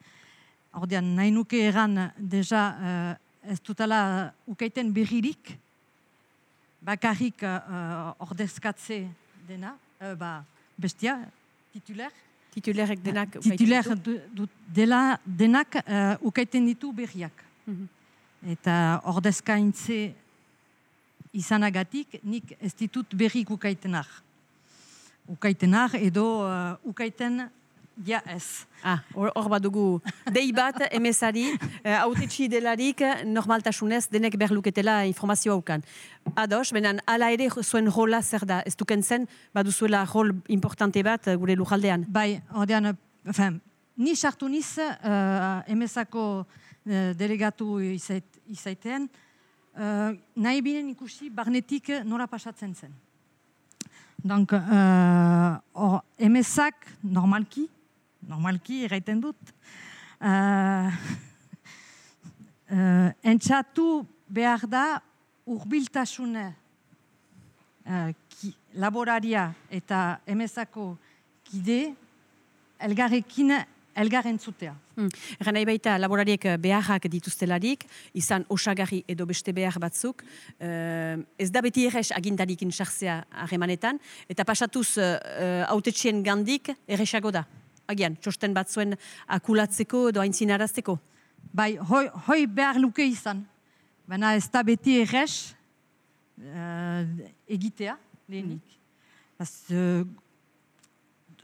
[SPEAKER 3] ordean nahi nuke eran deja uh, ez dutala ukaiten berririk, bakarrik uh, ordezkatze dena, uh, ba, bestia, titular,
[SPEAKER 1] Titulerek denak...
[SPEAKER 3] titular
[SPEAKER 1] ditu?
[SPEAKER 3] du, du, dela denak uh, ukaiten ditu berriak.
[SPEAKER 1] Mhm.
[SPEAKER 3] Eta ordezkaintze izanagatik nik ez ditut berrik ukaitenak. Ukaitenak edo uh, ukaiten ja ez.
[SPEAKER 1] Ah, hor hor bat dugu dei bat, emesari, uh, autetxi delarik, normaltasunez, denek berluketela informazioa ukan. Ados, benen, ala ere zuen rola zer da, ez duken zen, baduzuela rol importante bat eh, gure lujaldean.
[SPEAKER 3] Bai, ordean, enfin, ni sartu niz uh, emezako uh, delegatu izait, izaiten, uh, nahi binen ikusi barnetik nora pasatzen zen. Donc, uh, or, emezak normalki, normalki erraiten dut, uh, uh, entxatu behar da urbiltasune uh, ki, laboraria eta emezako kide elgarrekin elgarren zutea.
[SPEAKER 1] Hmm. Egan nahi baita laborariek eh, beharrak dituztelarik, izan osagarri edo beste behar batzuk, eh, ez da beti errez agintarikin sartzea harremanetan, eta pasatuz uh, autetxien gandik erresago da. Agian, txosten batzuen akulatzeko edo aintzinarazteko.
[SPEAKER 3] Bai, hoi, hoi behar luke izan. Baina ez da beti errez uh, egitea, lehenik. Baz, uh,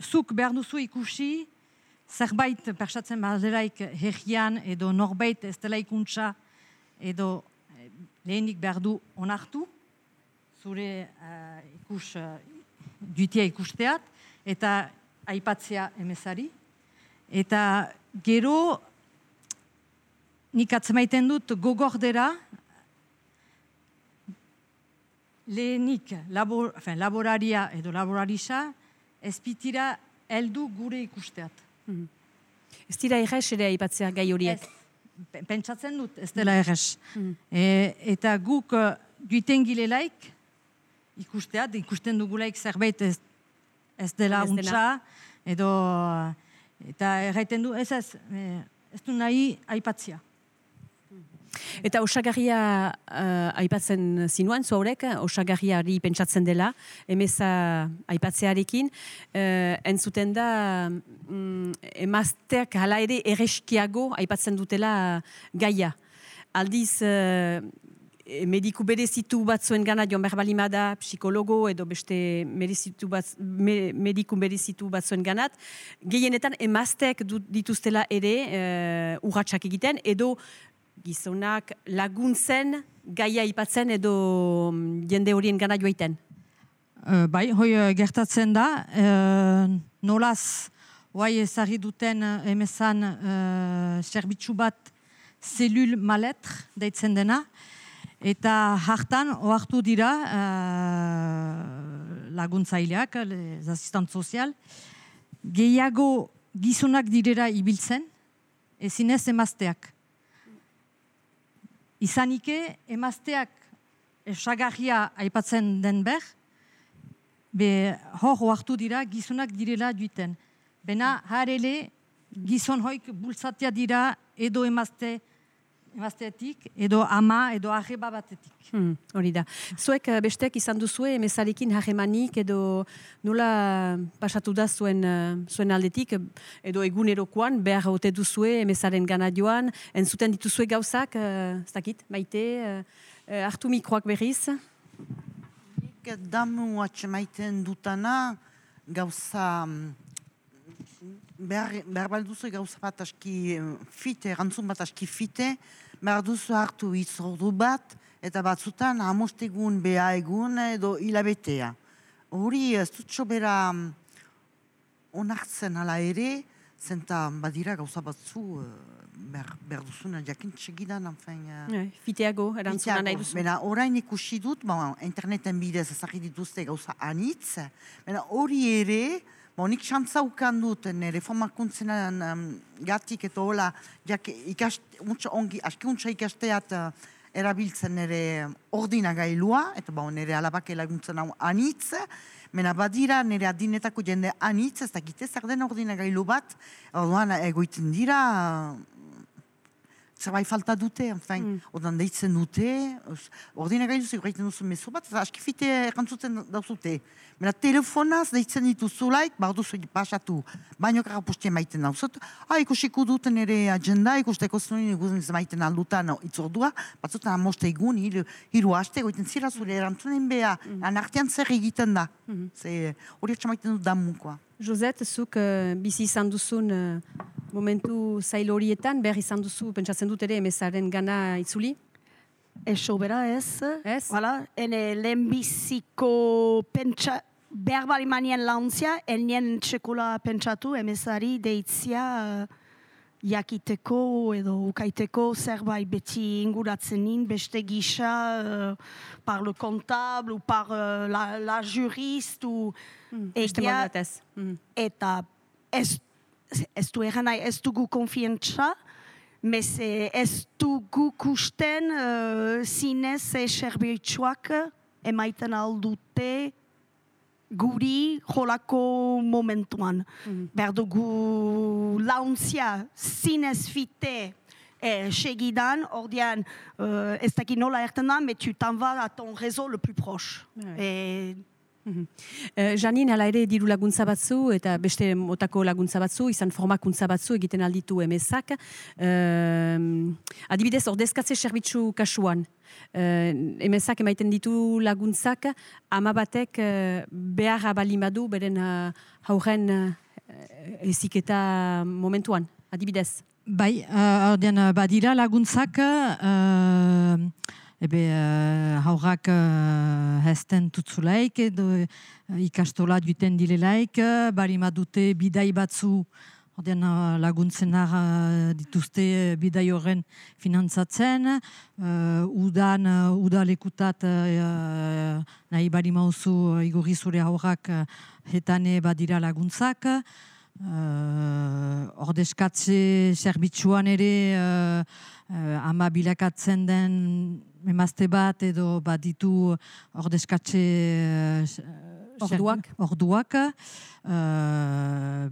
[SPEAKER 3] zuk behar duzu ikusi, zerbait persatzen badelaik herrian edo norbait ez dela ikuntza edo eh, lehenik behar du onartu, zure uh, ikus, uh, duitia ikusteat, eta aipatzea emezari. Eta gero nik atzemaiten dut gogordera lehenik labor, enfin, laboraria edo laborarisa ez pitira heldu gure ikusteat.
[SPEAKER 1] Ez dira errez ere aipatzea gai horiek.
[SPEAKER 3] Ez, pe- pentsatzen dut, ez dela errez. E, eta guk uh, duiten gilelaik ikusteat, ikusten dugulaik zerbait ez, ez dela
[SPEAKER 1] Ez
[SPEAKER 3] untsa, edo eta erraiten du, ez ez, e, ez du nahi aipatzia.
[SPEAKER 1] Eta osagarria uh, aipatzen zinuan, zuaurek, osagarriari pentsatzen dela, emeza aipatzearekin, uh, entzuten da mm, emazteak hala ere erreskiago aipatzen dutela gaia. Aldiz, uh, mediku berezitu batzuen gana joan behar balima da, psikologo edo beste merezitu bat, me, mediku berezitu batzuen ganat, gehienetan emazteak dituztela ere uh, urratsak egiten, edo gizonak laguntzen gaia aipatzen edo mm, jende horien gana joaiten.
[SPEAKER 3] Uh, bai, hoi uh, gertatzen da, uh, nolaz, hoai ezagri duten emezan zerbitzu bat zelul maletr deitzen dena, eta hartan ohartu dira uh, laguntzaileak, asistant sozial, gehiago gizonak direra ibiltzen, ezinez emazteak. Izanike, emazteak esagarria aipatzen den ber, be hor oartu dira gizonak direla duiten. Bena harele gizon hoik bultzatia dira edo emazte emazteetik, edo ama, edo arreba batetik.
[SPEAKER 1] Hmm, hori da. Zuek eh, bestek izan duzue emezarekin harremanik edo nola pasatu da zuen, eh, zuen aldetik edo egunerokoan behar ote duzue emezaren gana joan, entzuten dituzue gauzak, ez dakit, maite, hartu mikroak berriz.
[SPEAKER 2] Nik damu atxemaiten dutana gauza mm, behar, behar balduzu gauza bat aski eh, fite, rantzun bat aski fite, behar duzu hartu itzordu bat, eta batzutan amostegun beha egun edo hilabetea. Hori ez dut sobera mm, onartzen ala ere, zenta badira gauza batzu eh, behar, behar duzuna jakin txegidan, enfin, eh,
[SPEAKER 1] Eh, Fiteago, erantzuna nahi duzu.
[SPEAKER 2] Bena, orain ikusi dut, bon, interneten bidez ezagir dituzte gauza anitz, bena hori ere, bon, nik xantza ukan dut, nire formakuntzen um, gatik eta hola, jak ikast, untsa ongi, aski untsa ikasteat uh, erabiltzen nire ordinagailua, eta bon, nire alabak laguntzen hau anitz, Mena badira nire adinetako jende anitz, ez dakite zer den ordinagailu bat, orduan egoiten dira, zerbait falta dute, enfin,
[SPEAKER 1] Mm.
[SPEAKER 2] odan deitzen dute, os- ordinagailu egiten duzu mezu bat, eta aski fite errantzuten dauzute. Mena telefonaz deitzen dituzulaik, bar duzu pasatu, baino karapustien maiten dauzut, ah, ikusiko dut nire agenda, ikusteko zuen ikusten maiten aldutan itzordua, batzutan amoste egun, hiru, hiru haste, goiten zira zure erantzunen beha, anartean zer egiten da. Ze, hori atxamaiten dut damukoa.
[SPEAKER 1] Josette, zuk eh, bizi izan duzun eh, momentu zail horietan, behar izan duzu, pentsatzen dut ere, emezaren gana itzuli?
[SPEAKER 4] Eso bera ez.
[SPEAKER 1] Ez?
[SPEAKER 4] Voilà. Ene lehenbiziko pentsa... Behar bali manien launtzia, enien txekula pentsatu, emezari deitzia eh, jakiteko edo ukaiteko zerbait beti inguratzen nin, beste gisa euh, par le comptable ou par euh, la, la juriste ou
[SPEAKER 1] Beste
[SPEAKER 4] egia-.
[SPEAKER 1] Mhm.
[SPEAKER 4] eta ez, ez du egan nahi, ez dugu konfientza, Mez ez dugu kusten uh, zinez emaiten aldute guri jolako momentuan. Behar dugu launtzia zinez fite eh, segidan, ordean ez dakit nola erten da, mais tu t'en vas à ton réseau le plus proche. Eh,
[SPEAKER 1] Eh, Janine, hala ere diru laguntza batzu eta beste motako laguntza batzu, izan formakuntza batzu egiten alditu emezak. Adibidez, ordezkatze serbitzu kasuan. Eh, emezak emaiten ditu laguntzak, ama batek eh, beharra balin badu, beren hauren eziketa momentuan, adibidez.
[SPEAKER 3] Bai, uh, ordean, badira laguntzak, uh, ebe uh, haurrak uh, hesten tutzulaik, edo uh, ikastola duten dilelaik, uh, bari madute bidai batzu, ordean uh, laguntzen uh, dituzte bidai horren finantzatzen, uh, udan, uh, udalekutat uh, nahi bari mauzu uh, igorri zure haurrak uh, hetane badira laguntzak, uh, ordezkatze zerbitzuan ere uh, uh, ama bilakatzen den emazte bat edo baditu ordezkatze uh,
[SPEAKER 1] Orduak.
[SPEAKER 3] orduak uh,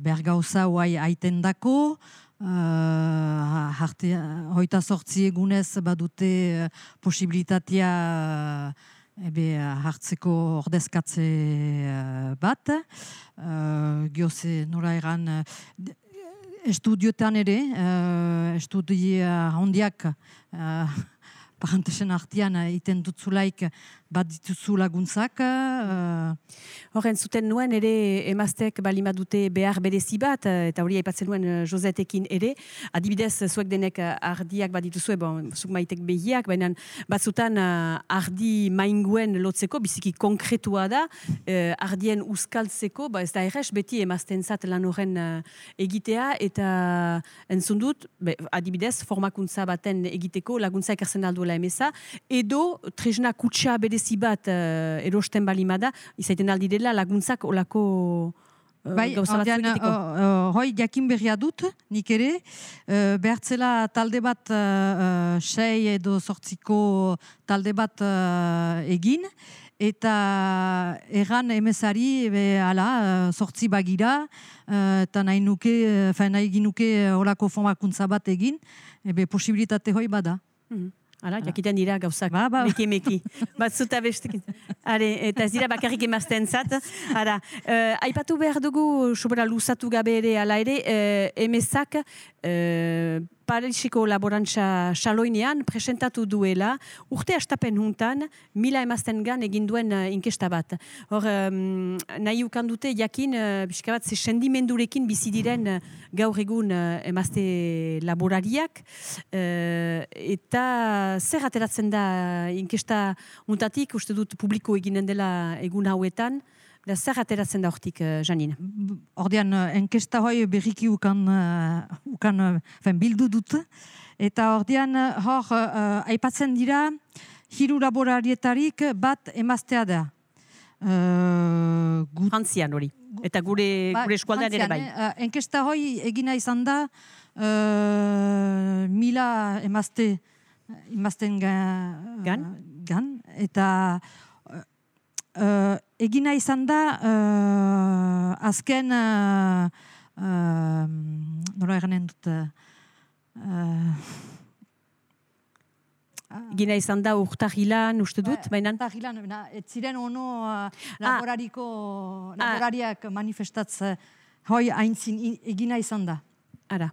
[SPEAKER 3] bergauza hoai aiten dako uh, harte, hoita sortzi egunez badute uh, posibilitatea uh, ebe hartzeko ordezkatze uh, bat. Uh, Gioze uh, d- estudioetan ere, uh, estudia handiak uh, parantesen artian uh, iten dutzulaik bat dituzu laguntzak. Uh,
[SPEAKER 1] Horren zuten nuen ere emaztek balima dute behar berezi bat, eh, eta hori aipatzen nuen eh, Josetekin ere. Adibidez, zuek denek eh, ardiak badituzue, bon, zuk maitek behiak, baina batzutan eh, ardi mainguen lotzeko, biziki konkretua da, eh, ardien uzkaltzeko, ba ez da errez, beti emazten zat lan horren eh, egitea, eta entzun dut, be, adibidez, formakuntza baten egiteko, laguntza ekartzen alduela emeza, edo tresna kutsa berezi bat uh, erosten balimada, izaiten aldi dela laguntzak olako uh,
[SPEAKER 3] Bai, ordean, uh, hoi jakin berria dut, nik ere, uh, behartzela talde bat uh, sei edo sortziko talde bat uh, egin, eta erran emezari, be, ala, sortzi bagira, eta nahi nuke, nahi ginuke olako formakuntza bat egin, ebe posibilitate hoi bada.
[SPEAKER 1] Hala, jakiten dira gauzak,
[SPEAKER 3] Ba, ba.
[SPEAKER 1] meki meki. Batzuta bestekin. Are, eta ez dira bakarrik emazten zat. Ara, eh, aipatu behar dugu, sobera luzatu gabe ere, ala ere, eh, emezak, eh, Parisiko laborantza xaloinean presentatu duela, urte astapen juntan, mila emazten gan egin duen eh, inkesta bat. Hor, um, nahi ukan dute jakin, uh, pixka ze sendimendurekin bizi diren eh, gaur egun uh, emazte laborariak, eh, eta zer ateratzen da inkesta untatik, uste dut publiko eginen dela egun hauetan, da zer ateratzen da hortik, uh, Janine?
[SPEAKER 3] B- Ordean, eh, enkesta hoi berriki ukan, uh, ukan uh, fen, bildu dut. Eta ordean, eh, hor, uh, aipatzen dira, hiru laborarietarik bat emaztea da. Uh, gut,
[SPEAKER 1] Frantzian hori. Eta gure,
[SPEAKER 3] ba,
[SPEAKER 1] gure eskualdean ere bai.
[SPEAKER 3] Eh, enkesta hoi egina izan da, uh, mila emazte, emazten ga,
[SPEAKER 1] Gan?
[SPEAKER 3] gan, eta uh, egina izan da uh, azken uh, uh, nola eganen dut uh,
[SPEAKER 1] Gina izan da urtahilan, uste dut, baina
[SPEAKER 3] na, ez ziren ono uh, laborariko, laborariak manifestatz uh, hoi haintzin egina izan da.
[SPEAKER 1] ara.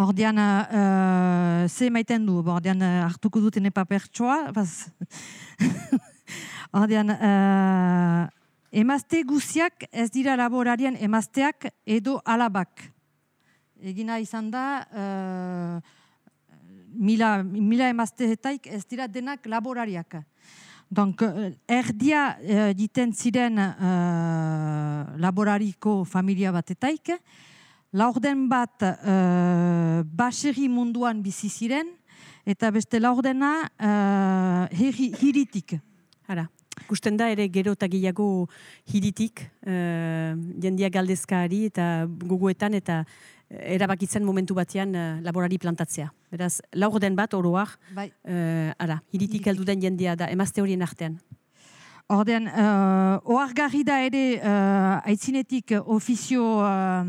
[SPEAKER 3] Ordean, uh, ze maiten du, ordean uh, hartuko duten epa pertsoa, baz... ordean, uh, emazte guziak ez dira laborarien emazteak edo alabak. Egina izan da, uh, mila, mila emazteetaik ez dira denak laborariak. Donc, euh, erdia uh, diten ziren uh, laborariko familia batetaik, laurden bat uh, baseri munduan bizi ziren, eta beste laurdena uh, hiritik.
[SPEAKER 1] Ara. Ikusten da ere gero eta gehiago hiritik, uh, jendia galdezkari eta gogoetan eta eh, erabakitzen momentu batean eh, laborari plantatzea. Beraz, laurden bat oroak,
[SPEAKER 3] Bai.
[SPEAKER 1] uh, ara, hiritik heldu den jendea da, emazte horien artean.
[SPEAKER 3] Ordean, uh, oargarri da ere uh, aitzinetik ofizio uh,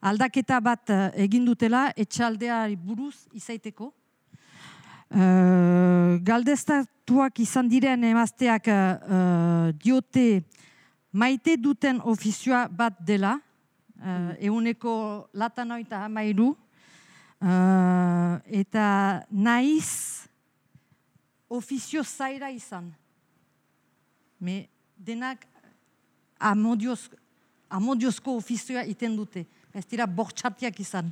[SPEAKER 3] aldaketa bat uh, egin dutela etxaldeari buruz izaiteko. Uh, galdeztatuak izan diren emazteak uh, diote maite duten ofizioa bat dela, uh, euneko latanoita hamairu, uh, eta naiz ofizio zaira izan. Me denak amodioz, amodiozko ofizioa iten dute. Ez dira bortxatiak izan.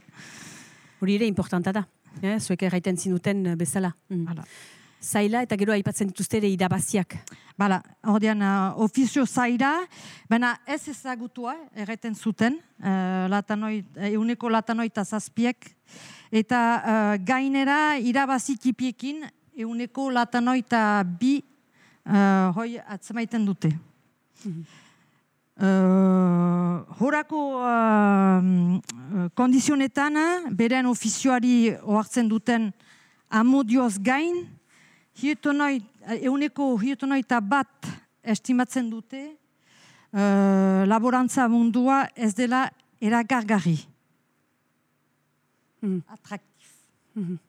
[SPEAKER 1] Hori ere importanta da, eh? zuek erraiten zinuten eh, bezala. Mm.
[SPEAKER 3] Hala.
[SPEAKER 1] Zaila eta gero aipatzen dituzte ere irabaziak.
[SPEAKER 3] Bala, ordean uh, ofizio zaira, baina ez ezagutua, erraiten zuten, uh, latanoi, euneko latanoita zazpiek, eta uh, gainera irabazi tipiekin euneko latanoita bi uh, hoi atzemaiten dute. Uh, horako uh, kondizionetan, beren ofizioari ohartzen duten amodioz gain, hietonoi, euneko hietonoita bat estimatzen dute uh, laborantza mundua ez dela eragargarri.
[SPEAKER 1] Mhm.
[SPEAKER 3] Atraktif. Hala.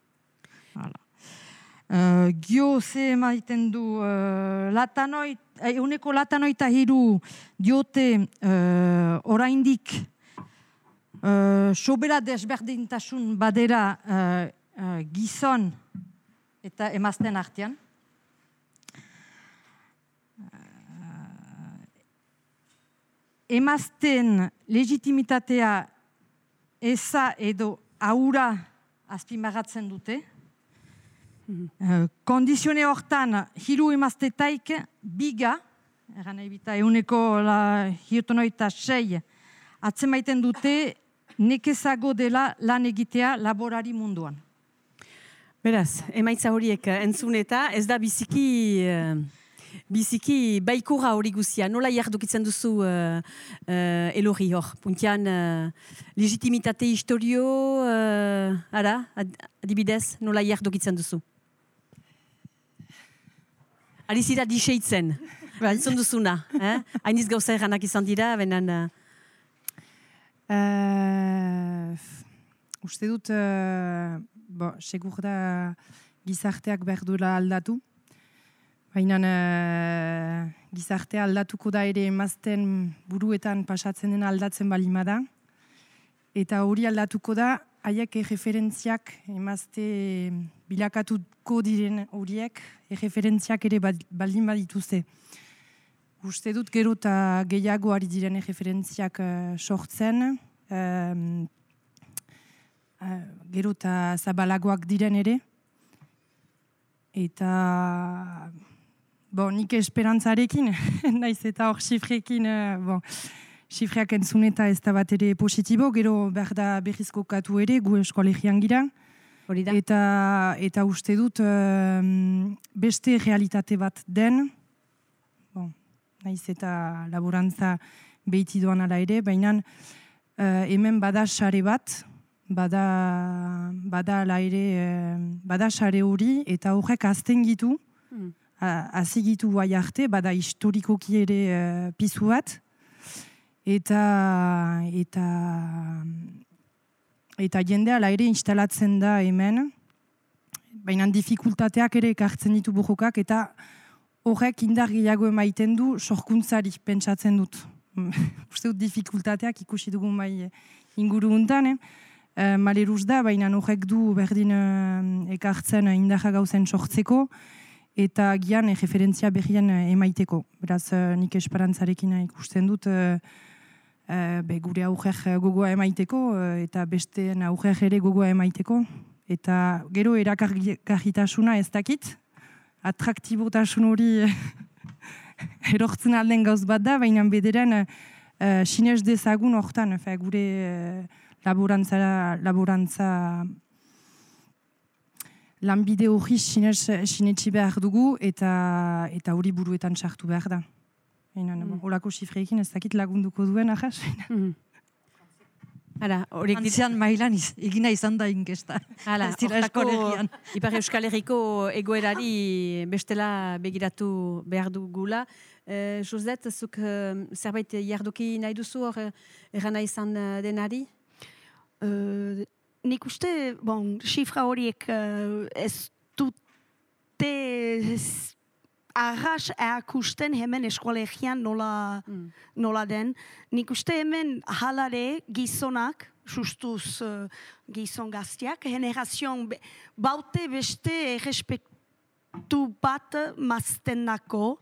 [SPEAKER 3] Uh, gio ze emaiten du uh, latanoit, euneko latanoita hiru diote uh, oraindik uh, sobera desberdintasun badera uh, uh, gizon eta emazten artean. emazten legitimitatea eza edo aura azpimarratzen dute. Eh, Kondizione hortan, hiru emaztetaik biga, eran ebita euneko la, hiotonoita sei, atzemaiten dute nekezago dela lan egitea laborari munduan.
[SPEAKER 1] Beraz, emaitza horiek eh, entzun eta ez da biziki... eh, Biziki baikura hori guzia, nola jardukitzen duzu uh, uh, elorri hor? Puntian, uh, legitimitate historio, uh, ara, ad- adibidez, nola jardukitzen duzu? Ari zira diseitzen, entzun duzuna, eh? hainiz gauza erranak izan dira, benen... Uh,
[SPEAKER 5] Uh, uste dut, uh, bo, segur da gizarteak behar duela aldatu. Baina uh, gizartea aldatuko da ere emazten buruetan pasatzen dena aldatzen balima da. Eta hori aldatuko da, haiek erreferentziak emazte bilakatuko diren horiek erreferentziak ere ba-, baldin badituzte. Uste dut gero eta gehiago ari diren erreferentziak uh, sortzen, um, uh, gero eta zabalagoak diren ere. Eta, bon, nik esperantzarekin, naiz eta hor xifrekin, uh, bon, xifreak entzun eta ez da bat ere positibo, gero behar da berrizko katu ere, gu eskolegian gira.
[SPEAKER 1] Hori da.
[SPEAKER 5] Eta, eta uste dut um, beste realitate bat den, bon, naiz eta laborantza behiti doan ala ere, baina uh, hemen bada sare bat, bada, bada ala ere, uh, bada sare hori, eta horrek azten gitu,
[SPEAKER 1] Mm.
[SPEAKER 5] hasi gitu guai arte, bada historikoki ere uh, pizu bat, eta, eta, eta jende ala ere instalatzen da hemen, baina difikultateak ere ekartzen ditu burukak, eta horrek indar gehiago emaiten du sorkuntzari pentsatzen dut. Uste dut difikultateak ikusi dugu mai inguru untan, eh? Uh, maleruz da, baina horrek du berdin uh, ekartzen indarra gauzen sortzeko, eta gian eh, referentzia berrien eh, emaiteko. Beraz, eh, nik esperantzarekin eh, ikusten dut eh, eh, be, gure aurrer eh, gogoa emaiteko eh, eta besteen aurrer ere gogoa emaiteko. Eta gero erakargitasuna ez dakit, atraktibotasun hori eh, erortzen alden gauz bat da, baina bederen uh, sinez dezagun hortan, fe, gure uh, laborantza, laborantza lanbide hori sinez, sinetxi behar dugu eta eta hori buruetan sartu behar da. Baina,
[SPEAKER 1] Mm.
[SPEAKER 5] Olako xifreekin ez dakit lagunduko duen, ahas?
[SPEAKER 1] Mhm. Hala, horiek.
[SPEAKER 3] Frantzian mailan iz, egina izan da inkesta.
[SPEAKER 1] Hala. Ipar Euskal Herriko egoerari bestela begiratu behar dugula. Uh, Joset, zuk uh, zerbait jardoki nahi duzu hor uh, errana izan denari?
[SPEAKER 4] Uh, nik uste, bon, xifra horiek uh, ez dute arras erakusten hemen eskolegian nola,
[SPEAKER 1] Mm.
[SPEAKER 4] nola den. Nik uste hemen halare gizonak, sustuz uh, gizon gaztiak, generazion be, baute beste errespektu bat maztenako.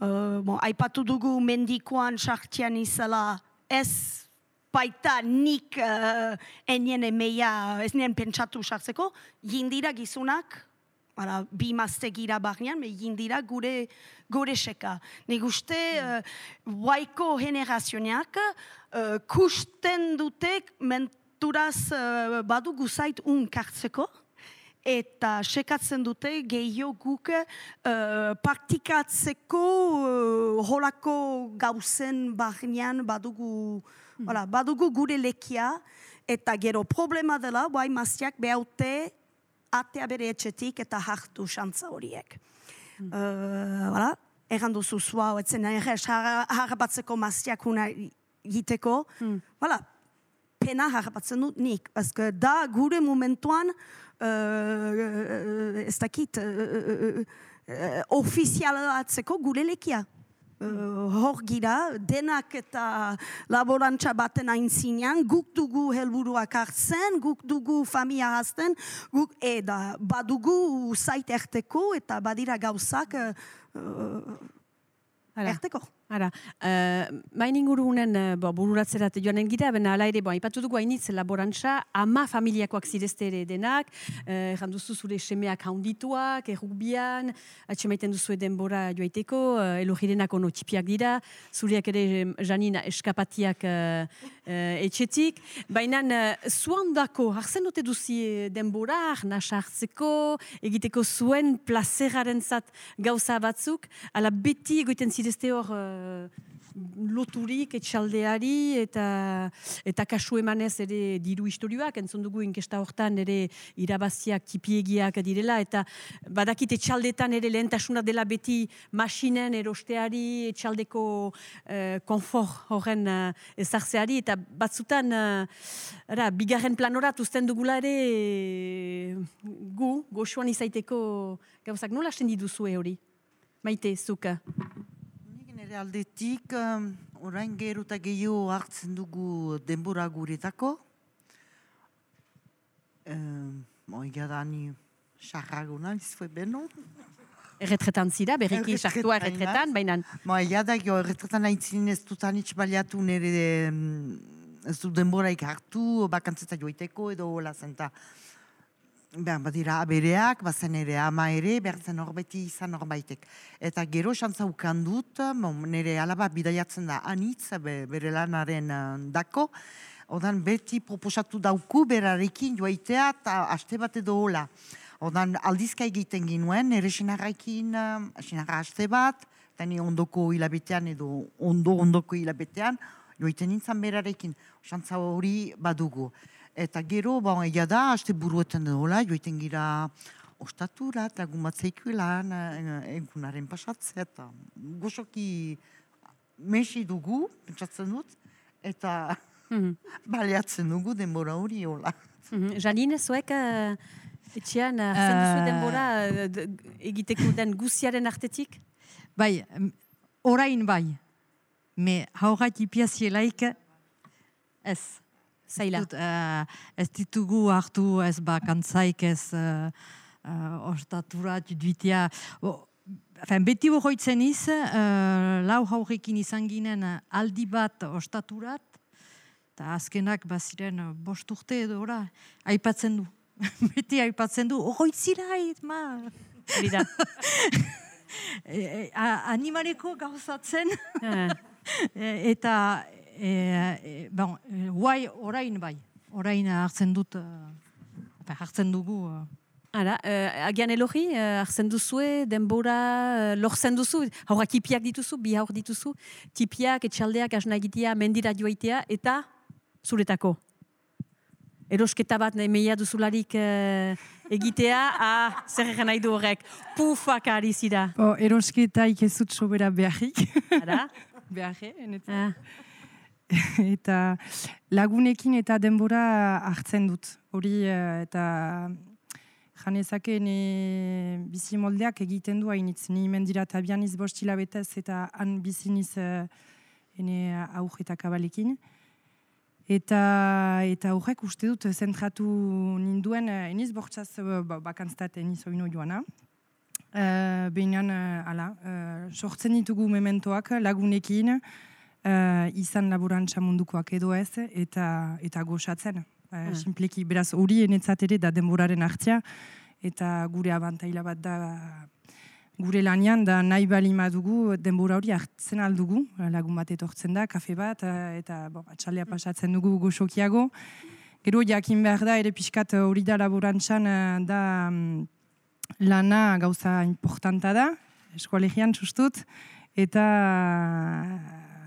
[SPEAKER 4] Uh, bon, aipatu dugu mendikoan sartian izala ez baita nik uh, enien emeia, ez nien pentsatu sartzeko, jindira gizunak, Ara, bi mazte gira barnean, me jindira gure, gure seka. Nik uste, uh, waiko generazionak uh, kusten dute menturaz uh, badugu zait un kartzeko, eta sekatzen dute gehiago guk uh, praktikatzeko uh, holako gauzen barnean badugu, voilà, badugu gure lekia, eta gero problema dela, bai maztiak behaute atea bere etxetik eta hartu xantza horiek. Mm. Uh, voilà. Erran duzu zua, etzen errez harrapatzeko maztiak una egiteko.
[SPEAKER 1] Mm.
[SPEAKER 4] Voilà. Pena harrapatzen dut nik. Paske da gure momentuan uh, ez dakit uh, uh, uh, ofizialatzeko gure lekia. Uh, hor gira, denak eta laborantza baten aintzinean, guk dugu helburuak hartzen, guk dugu familia hazten, guk eda badugu zait erteko eta badira gauzak uh, uh, erteko.
[SPEAKER 1] Ara, uh, main ingurunen uh, bo, bururatzerat joanen gira, bena ala ere, bo, ipatu dugu hainitz laborantza, ama familiakoak zirezte ere denak, uh, erran duzu zure semeak haundituak, errukbian, atxemaiten duzu denbora joaiteko, uh, elogirenak ono txipiak dira, zureak ere janina eskapatiak uh, etxetik, baina uh, zuan dako, hartzen dute duzi eh, denbora, arnas hartzeko, egiteko zuen plazeraren zat gauza batzuk, ala beti egoiten zirezte hor uh, loturik etxaldeari eta eta kasu emanez ere diru historioak, entzun dugu inkesta hortan ere irabaziak tipiegiak direla, eta badakit etxaldetan ere lehentasuna dela beti masinen erosteari, etxaldeko eh, konfor horren eh, ezartzeari, eta batzutan eh, ara, bigarren planorat uzten dugula ere eh, gu, goxuan izaiteko gauzak, nola hasten dituzue hori? Maite, zuka.
[SPEAKER 2] Nire aldetik, um, orain gero eta gehiago hartzen dugu denbora guretako. Um, Oiga da ni sarrago naiz, fue beno.
[SPEAKER 1] Erretretan zira, berriki sartua
[SPEAKER 2] Erretretan
[SPEAKER 1] baina
[SPEAKER 2] Ma, ja da, jo, erretretan aitzin ez dut anitz baliatu nire mm, ez dut denboraik hartu, bakantzeta joiteko edo hola zenta. Behar badira abereak, bazen ere ama ere, behar zen horbeti izan horbaitek. Eta gero xantza ukan dut, nire alaba bidaiatzen da anitz, be, bere lanaren eh, dako, Odan beti proposatu dauku berarekin joaitea eta aste bat edo hola. Odan aldizka egiten ginuen, nire senarrakin, uh, senarra aste bat, eta ondoko hilabetean edo ondo ondoko hilabetean, joiten nintzen berarekin. Xantza hori badugu. Eta gero, bon, egia da, aste buruetan edo hola, joiten gira ostatura eta gumatzeikuelan egunaren pasatzea eta gozoki mesi dugu, pentsatzen dut, eta
[SPEAKER 1] Mhm.
[SPEAKER 2] baliatzen dugu denbora hori hola.
[SPEAKER 1] Mhm. Janine, zuek uh, etxean uh, duzu
[SPEAKER 3] Eh.
[SPEAKER 1] denbora uh, egiteko den guziaren artetik?
[SPEAKER 3] Bai, orain bai. Me haurat ipiazielaik ez.
[SPEAKER 1] Zaila.
[SPEAKER 3] Dut, eh, ez ditugu hartu ez bakantzaik ez uh, uh, ostaturat duitea. O, Enfin, beti horroitzen iz, uh, lau haurrekin izan ginen eh, aldi bat ostaturat, eta azkenak baziren eh, bost urte edo ora, aipatzen du. beti aipatzen du, horroitzirait, ma,
[SPEAKER 1] Hori da.
[SPEAKER 3] e, e, a- animaleko gauzatzen, e, eta e, e, bon, e, guai orain bai, orain hartzen dut, uh, hartzen dugu, uh,
[SPEAKER 1] Ara, uh, agian elogi, uh, hartzen duzue, denbora, uh, lortzen duzu, haurrak tipiak dituzu, bi haur dituzu, tipiak, etxaldeak, asna egitea, mendira joaitea, eta zuretako. Erosketa bat nahi meia duzularik uh, egitea, ah, zer egin nahi du horrek, pufak ari zira.
[SPEAKER 5] Bo, erosketa ikezut sobera beharrik.
[SPEAKER 1] Ara?
[SPEAKER 5] Beharre,
[SPEAKER 1] Ah,
[SPEAKER 5] eta lagunekin eta denbora hartzen dut. Hori eh, eta janezake ne bizi moldeak egiten du hainitz. Ni mendira eta bianiz bostila betez eta han biziniz uh, ene auk eta kabalekin. Eta, eta horrek uste dut zentratu ninduen, eh, eniz bortzaz uh, bakantztat eniz oino joana. Uh, Behinan, uh, ala, uh, sortzen ditugu mementoak lagunekin, uh, izan laborantza mundukoak edo ez, eta, eta goxatzen. Uh,
[SPEAKER 1] Ah.
[SPEAKER 5] Simpleki, beraz, hori enetzat ere da denboraren hartzea, eta gure abantaila bat da gure lanian, da nahi bali dugu denbora hori hartzen aldugu, lagun bat etortzen da, kafe bat, eh, eta bon, atxaldea pasatzen dugu goxokiago. Gero jakin behar da, ere pixkat eh, hori da laborantzan eh, da mm, lana gauza importanta da, eskolegian sustut, eta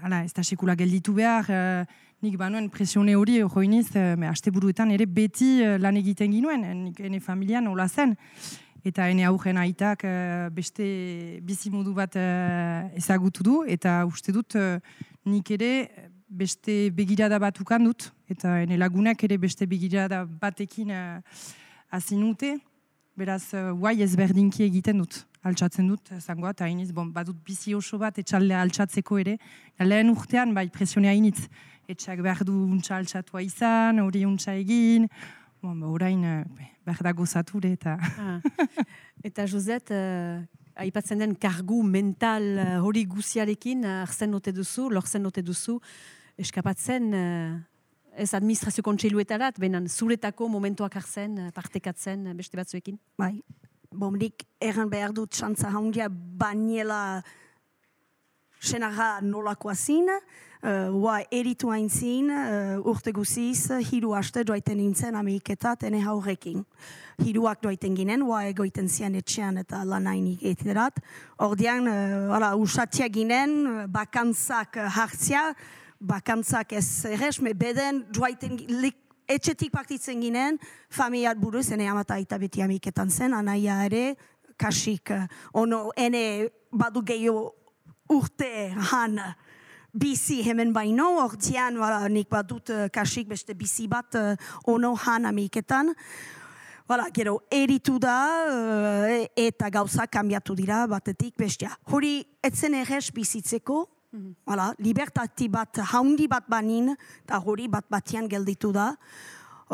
[SPEAKER 5] hala, ez da sekula gelditu behar, eh, nik banuen presione hori joiniz, uh, aste buruetan ere beti eh, lan egiten ginuen, eh, nik ene familian hola zen. Eta ene aurren aitak eh, beste bizimodu bat eh, ezagutu du, eta uste dut eh, nik ere beste begirada bat ukan dut, eta ene lagunak ere beste begirada batekin uh, azinute, beraz, guai ezberdinki egiten dut, altxatzen dut, zangoa, eta hainiz, bon, badut bizi oso bat etxaldea altxatzeko ere, lehen urtean, bai, presionea hainitz, etxak behar du untxa altxatua izan, hori untxa egin, bon, ba, orain, uh, behar da gozature, eta...
[SPEAKER 1] ah. Eta Joset, uh, aipatzen den kargu mental uh, hori guziarekin, uh, arzen note duzu, lorzen note duzu, eskapatzen, uh, ez administrazio kontseiluetarat, benan zuretako momentuak hartzen, uh, partekatzen beste batzuekin.
[SPEAKER 4] Bai, bomrik erran behar dut txantza handia bainela senarra nolakoa zin, Uh, Ua eritu aintzin, uh, urte guziz, hiru haste doaiten nintzen ameiketat ene haurrekin. Hiruak doaiten ginen, ua egoiten zian etxean eta lanainik eterat. Ordean, uh, hala, usatia ginen, bakantzak hartzia, bakantzak ez errez, me beden doaiten lik, etxetik partitzen ginen, familiat buruz, ene amata aita beti ameiketan zen, anaia ere, kasik, uh, ono, ene badu gehiago urte han bizi hemen baino, ordean, wala, nik badut uh, kasik beste bizi bat uh, ono han amiketan. Voilà, gero, eritu da eta gauza kambiatu dira batetik bestia. Hori, etzen errez bizitzeko, voilà, libertati bat, haundi bat banin, eta hori bat batian gelditu da.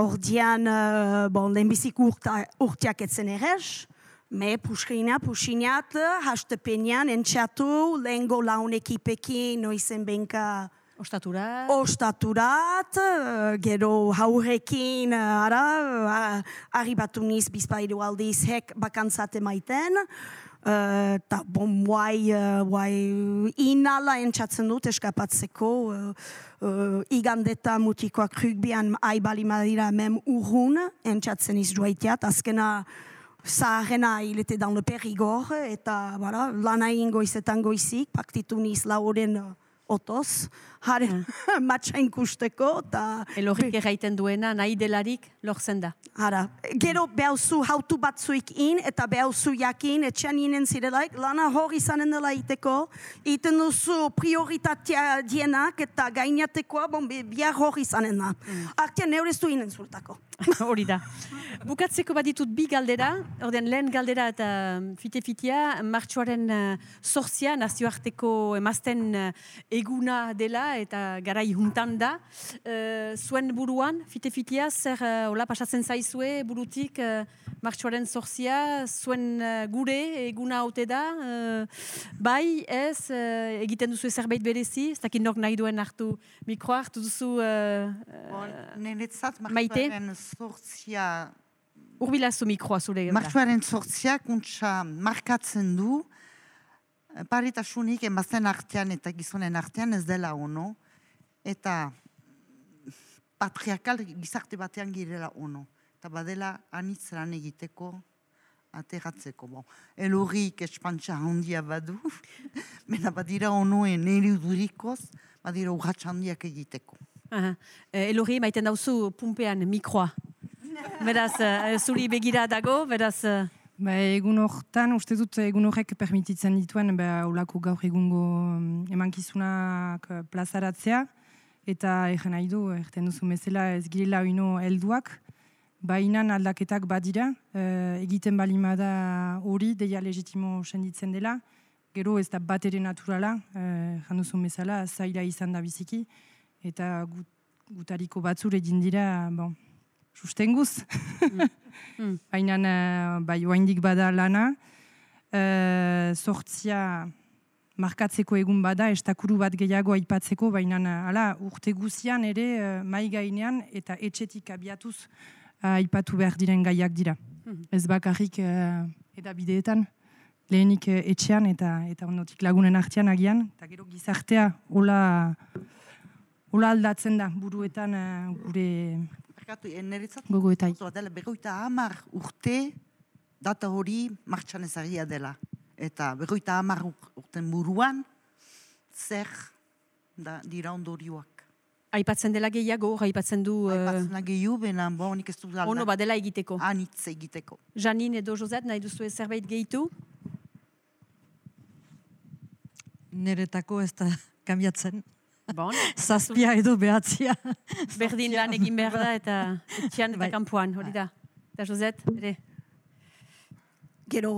[SPEAKER 4] Ordean, uh, bon, lehenbizik urta, urteak etzen errez, me puskina, pusinat, hastepenean, entxatu, lehengo laun ekipekin, noizen benka,
[SPEAKER 1] Ostatura.
[SPEAKER 4] ostaturat, eh, gero haurrekin, eh, ara, eh, arribatu niz bizpairu aldiz hek bakantzate maiten, eta bon, guai, eh, guai inala entzatzen dut eskapatzeko, uh, uh, igandeta mutikoak rugbian aibali madira mem urrun, entzatzen iz joaiteat, azkena zaharrena hilete dan le perigor, eta voilà, lana egin goizetan goizik, paktitu niz lauren uh, otoz, haren matxain kusteko, eta...
[SPEAKER 1] Elorrik erraiten duena, nahi delarik, lortzen da.
[SPEAKER 4] Hara, gero behauzu hautu batzuik in, eta behauzu jakin, etxean inen zirelaik, lana hor izanen dela iteko, iten duzu prioritatea dienak, eta gainatekoa, bon, bi- bihar hor izanen da. Artean neureztu inen zultako.
[SPEAKER 1] Hori da. Bukatzeko baditut bi galdera, orden lehen galdera eta mm, fite-fitea, martxoaren uh, sortzia, nazioarteko emazten uh, eguna dela eta garai juntan da. Uh, zuen buruan, fite-fitea, zer uh, hola pasatzen zaizue burutik uh, martxoaren sortzia, zuen uh, gure eguna haute da, uh, bai, ez, uh, egiten duzu zerbait berezi, ez dakit nok nahi duen hartu mikroa, hartu duzu uh,
[SPEAKER 2] Bon, Niretzat,
[SPEAKER 1] Maite?
[SPEAKER 2] martxoaren sortzia,
[SPEAKER 1] urbilazu mikroa zure.
[SPEAKER 2] martxoaren sortzia kuntsa markatzen du, paritasunik emazten artean eta gizonen artean ez dela ono, eta patriarkal gizarte batean girela ono. Eta badela anitz lan egiteko, ateratzeko. Bon, elurrik espantxa handia badu, mena badira onoen niri udurikoz, badira urratx handiak egiteko.
[SPEAKER 1] Aha. Eh, Elorri, maiten dauzu pumpean mikroa. Beraz, eh, zuri begira dago, beraz... eh,
[SPEAKER 5] Ba, egun hortan, uste dut egun horrek permititzen dituen ba, olako gaur egungo mm, emankizunak eh, plazaratzea. Eta egen nahi du, erten duzu bezala ez girela oino helduak. Baina aldaketak badira, eh, egiten balimada hori, deia legitimo senditzen dela. Gero ez da bat ere naturala, eh, jan duzun bezala, zaila izan da biziki. Eta gut, gutariko batzure egin dira, bon, sustenguz. Baina uh, bai, oaindik bada lana, uh, sortzia markatzeko egun bada, estakuru bat gehiago aipatzeko, baina uh, ala, urte guzian ere uh, mai gainean eta etxetik abiatuz uh, aipatu behar diren gaiak dira. Ez bakarrik uh, edabideetan, lehenik uh, etxean eta eta ondotik lagunen artean agian, eta gero gizartea hola, hola aldatzen da buruetan uh, gure
[SPEAKER 2] Barkatu, eh, niretzat
[SPEAKER 5] gogoetai.
[SPEAKER 2] Kontua dela, berroita hamar urte data hori martxan ezagia dela. Eta berroita hamar ur- urten buruan, zer da, dira ondorioak.
[SPEAKER 1] Aipatzen dela gehiago, aipatzen du eh,
[SPEAKER 2] Aipatzen da gehiu, bena, bo, nik ez dut
[SPEAKER 1] ono badela egiteko.
[SPEAKER 2] Anitz egiteko.
[SPEAKER 1] Janine edo Josette, nahi duzu zerbait gehitu?
[SPEAKER 3] Niretako ez da kambiatzen.
[SPEAKER 1] Bon,
[SPEAKER 3] Zazpia edo behatzia.
[SPEAKER 1] berdin lan egin behar da eta etxean eta
[SPEAKER 3] Bai.
[SPEAKER 1] kanpoan, hori da. Eta Josette, ere.
[SPEAKER 4] Gero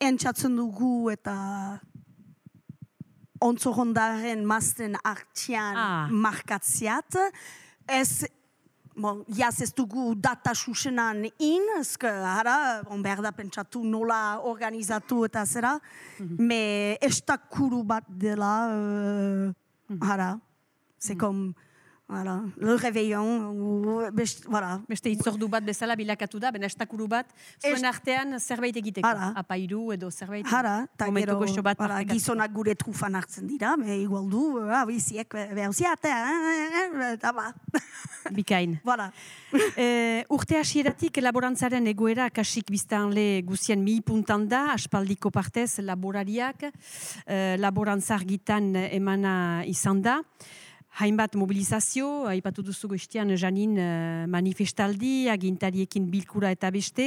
[SPEAKER 4] entzatzen dugu eta ontzo hondaren mazten artean
[SPEAKER 1] Ah.
[SPEAKER 4] markatziat. Ez, bon, jaz ez dugu data susenan in, ezke, hara, bon, behar da pentsatu nola organizatu eta zera, me estakuru bat dela, uh, hara, zekom, Voilà, le réveillon, ou, best, voilà.
[SPEAKER 1] Beste itzordu bat bezala bilakatu da, bena estakuru bat, zuen artean zerbait egiteko.
[SPEAKER 4] Hala.
[SPEAKER 1] Apairu edo zerbait.
[SPEAKER 4] Hara, eta gero,
[SPEAKER 1] bat partekatzeko.
[SPEAKER 4] gizonak gure trufan hartzen dira, me igual du, ah, biziek behauziate, eta ba.
[SPEAKER 1] Bikain.
[SPEAKER 4] voilà.
[SPEAKER 1] Eh, urte hasieratik laborantzaren egoera kasik biztanle guzien mi puntan da, aspaldiko partez laborariak, eh, laborantza argitan emana izan da. Hainbat mobilizazio, aipatu duzu goiztian Janin eh, manifestaldi, agintariekin bilkura eta beste.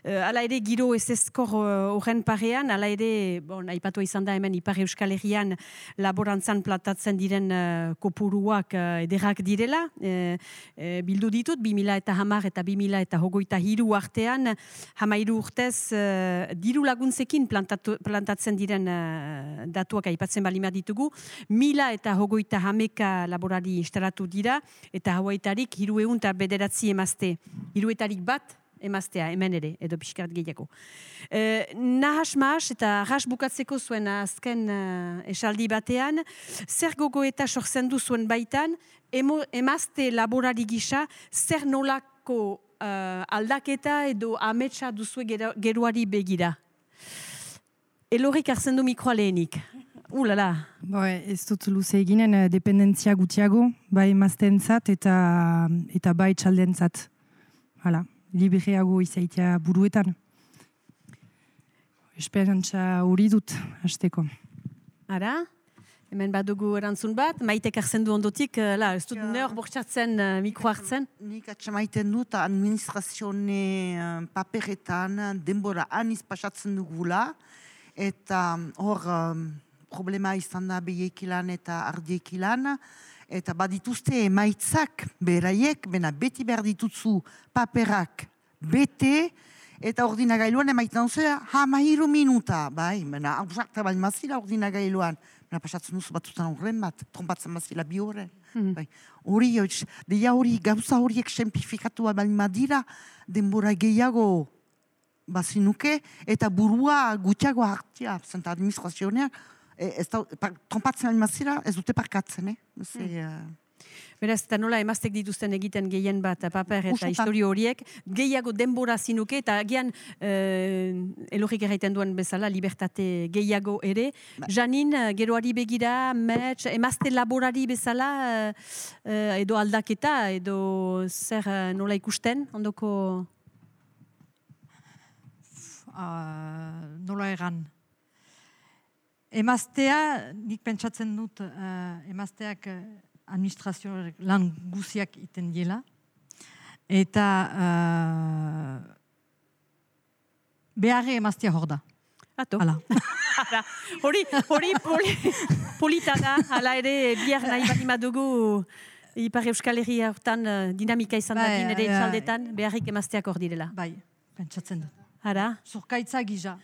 [SPEAKER 1] Eh, hala ere giro ez ezkor eh, horren parean, hala ere, bon, aipatu izan da hemen Ipar Euskal Herrian laborantzan platatzen diren eh, kopuruak eh, ederrak direla. Eh, eh, bildu ditut, 2000 eta hamar eta 2000 eta hogoita hiru artean, hamairu urtez eh, diru laguntzekin plantatu, plantatzen diren eh, datuak aipatzen balima ditugu, mila eta hogoita hameka laborari instalatu dira, eta hauaitarik hiru egun eta bederatzi emazte. Hiruetarik bat, emaztea, hemen ere, edo pixkat gehiago. E, nahas mahas eta ras bukatzeko zuen azken eh, esaldi batean, zer gogo eta sortzen du zuen baitan, emo, emazte laborari gisa, zer nolako eh, aldaketa edo ametsa duzue gero- geroari begira. Elorik hartzen du mikroa lehenik. Ulala.
[SPEAKER 5] Bo, ez dut luze eginen eh, dependentzia gutiago, bai emaztentzat eta eta bai txaldentzat. Hala, libreago izaitea buruetan. Esperantza hori dut, hasteko.
[SPEAKER 1] Ara? Hemen badugu erantzun bat, maitek hartzen du ondotik, eh, la, ez dut
[SPEAKER 2] Ja.
[SPEAKER 1] neur bortxatzen uh, mikro hartzen.
[SPEAKER 2] Nik atxamaiten dut administrazione eh, paperetan denbora aniz pasatzen dugula eta hor um, problema izan da behiekilan eta ardiekilan eta badituzte emaitzak beraiek, bena beti behar ditutzu paperak bete eta ordinagailuan emaiten duzea hamairu minuta, bai, bena ausarta bali mazila ordinagailuan, bena pasatzen duzu batutan horren bat, trompatzen mazila bi horren. Bai. Hori, deia hori, gauza horiek semplifikatu bali madira, denbora gehiago bazinuke, eta burua gutxiago hartia, zenta administrazioneak, e, ez da, pa, trompatzen bali mazila, ez dute parkatzen, eh? Ze, eh,
[SPEAKER 1] Beraz, eta nola emaztek dituzten egiten gehien bat paper eta
[SPEAKER 2] Usotan.
[SPEAKER 1] historio horiek, gehiago denbora zinuke, eta gian eh, elogik erraiten duen bezala, libertate gehiago ere. Janin, eh, geroari begira, mets, emazte laborari bezala, eh, eh, edo aldaketa, edo zer nola ikusten, ondoko...
[SPEAKER 3] uh, nola egan. Emaztea, nik pentsatzen dut, uh, emazteak uh, administrazio lan guziak iten diela. Eta uh, beharre emaztea hor da.
[SPEAKER 1] Ato.
[SPEAKER 3] Hala.
[SPEAKER 1] Hori, hori poli, polita da, hala ere, bihar nahi bali madugu Ipar Euskal Herria hortan dinamika izan
[SPEAKER 3] Bai,
[SPEAKER 1] dadin ere
[SPEAKER 3] bai, bai.
[SPEAKER 1] beharrik emazteak hor direla.
[SPEAKER 3] Bai, pentsatzen dut.
[SPEAKER 1] Hara,
[SPEAKER 3] Zurkaitza gisa.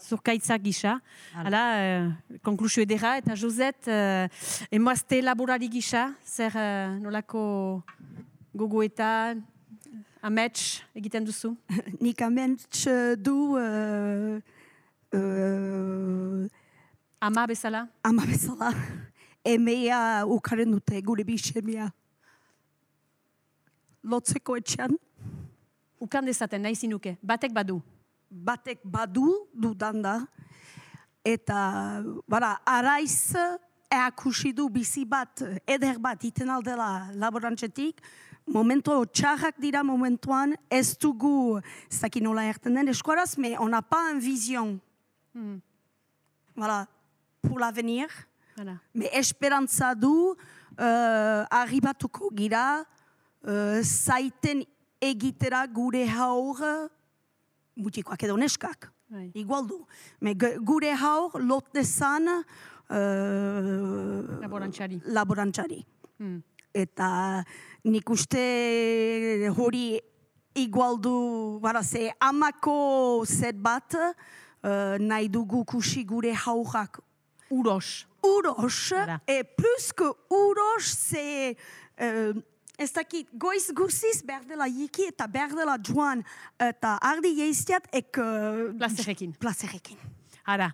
[SPEAKER 1] Zurkaitza gisa.
[SPEAKER 3] Hala.
[SPEAKER 1] Hala, eh, konklusio edera, eta Joset, eh, emazte laborari gisa, zer eh, nolako gogoetan, amets egiten duzu?
[SPEAKER 4] Nik aments du uh, uh,
[SPEAKER 1] Ama bezala?
[SPEAKER 4] ama bezala emea ukaren dute gure bisemia. Lotzeko etxean,
[SPEAKER 1] Ukan dezaten, nahi zinuke, batek badu.
[SPEAKER 4] Batek badu dudan da, eta bara, araiz eakusi du bizi bat, eder bat iten aldela laborantzetik, momento txarrak dira momentuan, ez dugu, ez dakit nola erten den eskuaraz, me on n'a pas un vision. Voilà, pour l'avenir.
[SPEAKER 1] Hala.
[SPEAKER 4] Me esperantza du uh, arribatuko gira uh, zaiten egitera gure haur mutikoak edo neskak.
[SPEAKER 1] Bai.
[SPEAKER 4] Igual du. Me gu- gure haur lot dezan uh,
[SPEAKER 1] Laborantxari.
[SPEAKER 4] laborantxari.
[SPEAKER 1] Hmm.
[SPEAKER 4] Eta nik uste hori igual du, bara, ze amako zet bat uh, nahi dugu kusi gure haurak
[SPEAKER 1] Uros.
[SPEAKER 4] uros, et plus que uros, c'est... Euh, ez dakit, goiz guziz behar dela jiki eta behar dela joan eta ardi jeistiat ek... Uh,
[SPEAKER 1] Plazerekin.
[SPEAKER 4] Plazerekin.
[SPEAKER 1] Ara,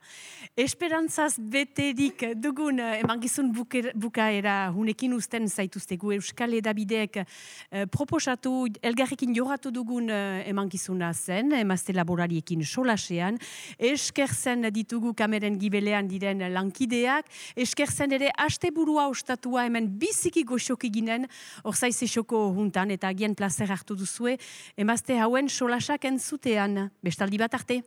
[SPEAKER 1] esperantzaz beterik dugun eh, emangizun buker- bukaera hunekin usten zaituztegu Euskal Edabideek eh, proposatu, elgarrekin joratu dugun eh, emangizuna zen, emazte laborariekin solasean, eskerzen ditugu kameren gibelean diren lankideak, eskerzen ere asteburua ostatua hemen biziki goxoki ginen, orzaiz esoko juntan eta agian plazer hartu duzue, emazte hauen solasak entzutean, bestaldi bat arte.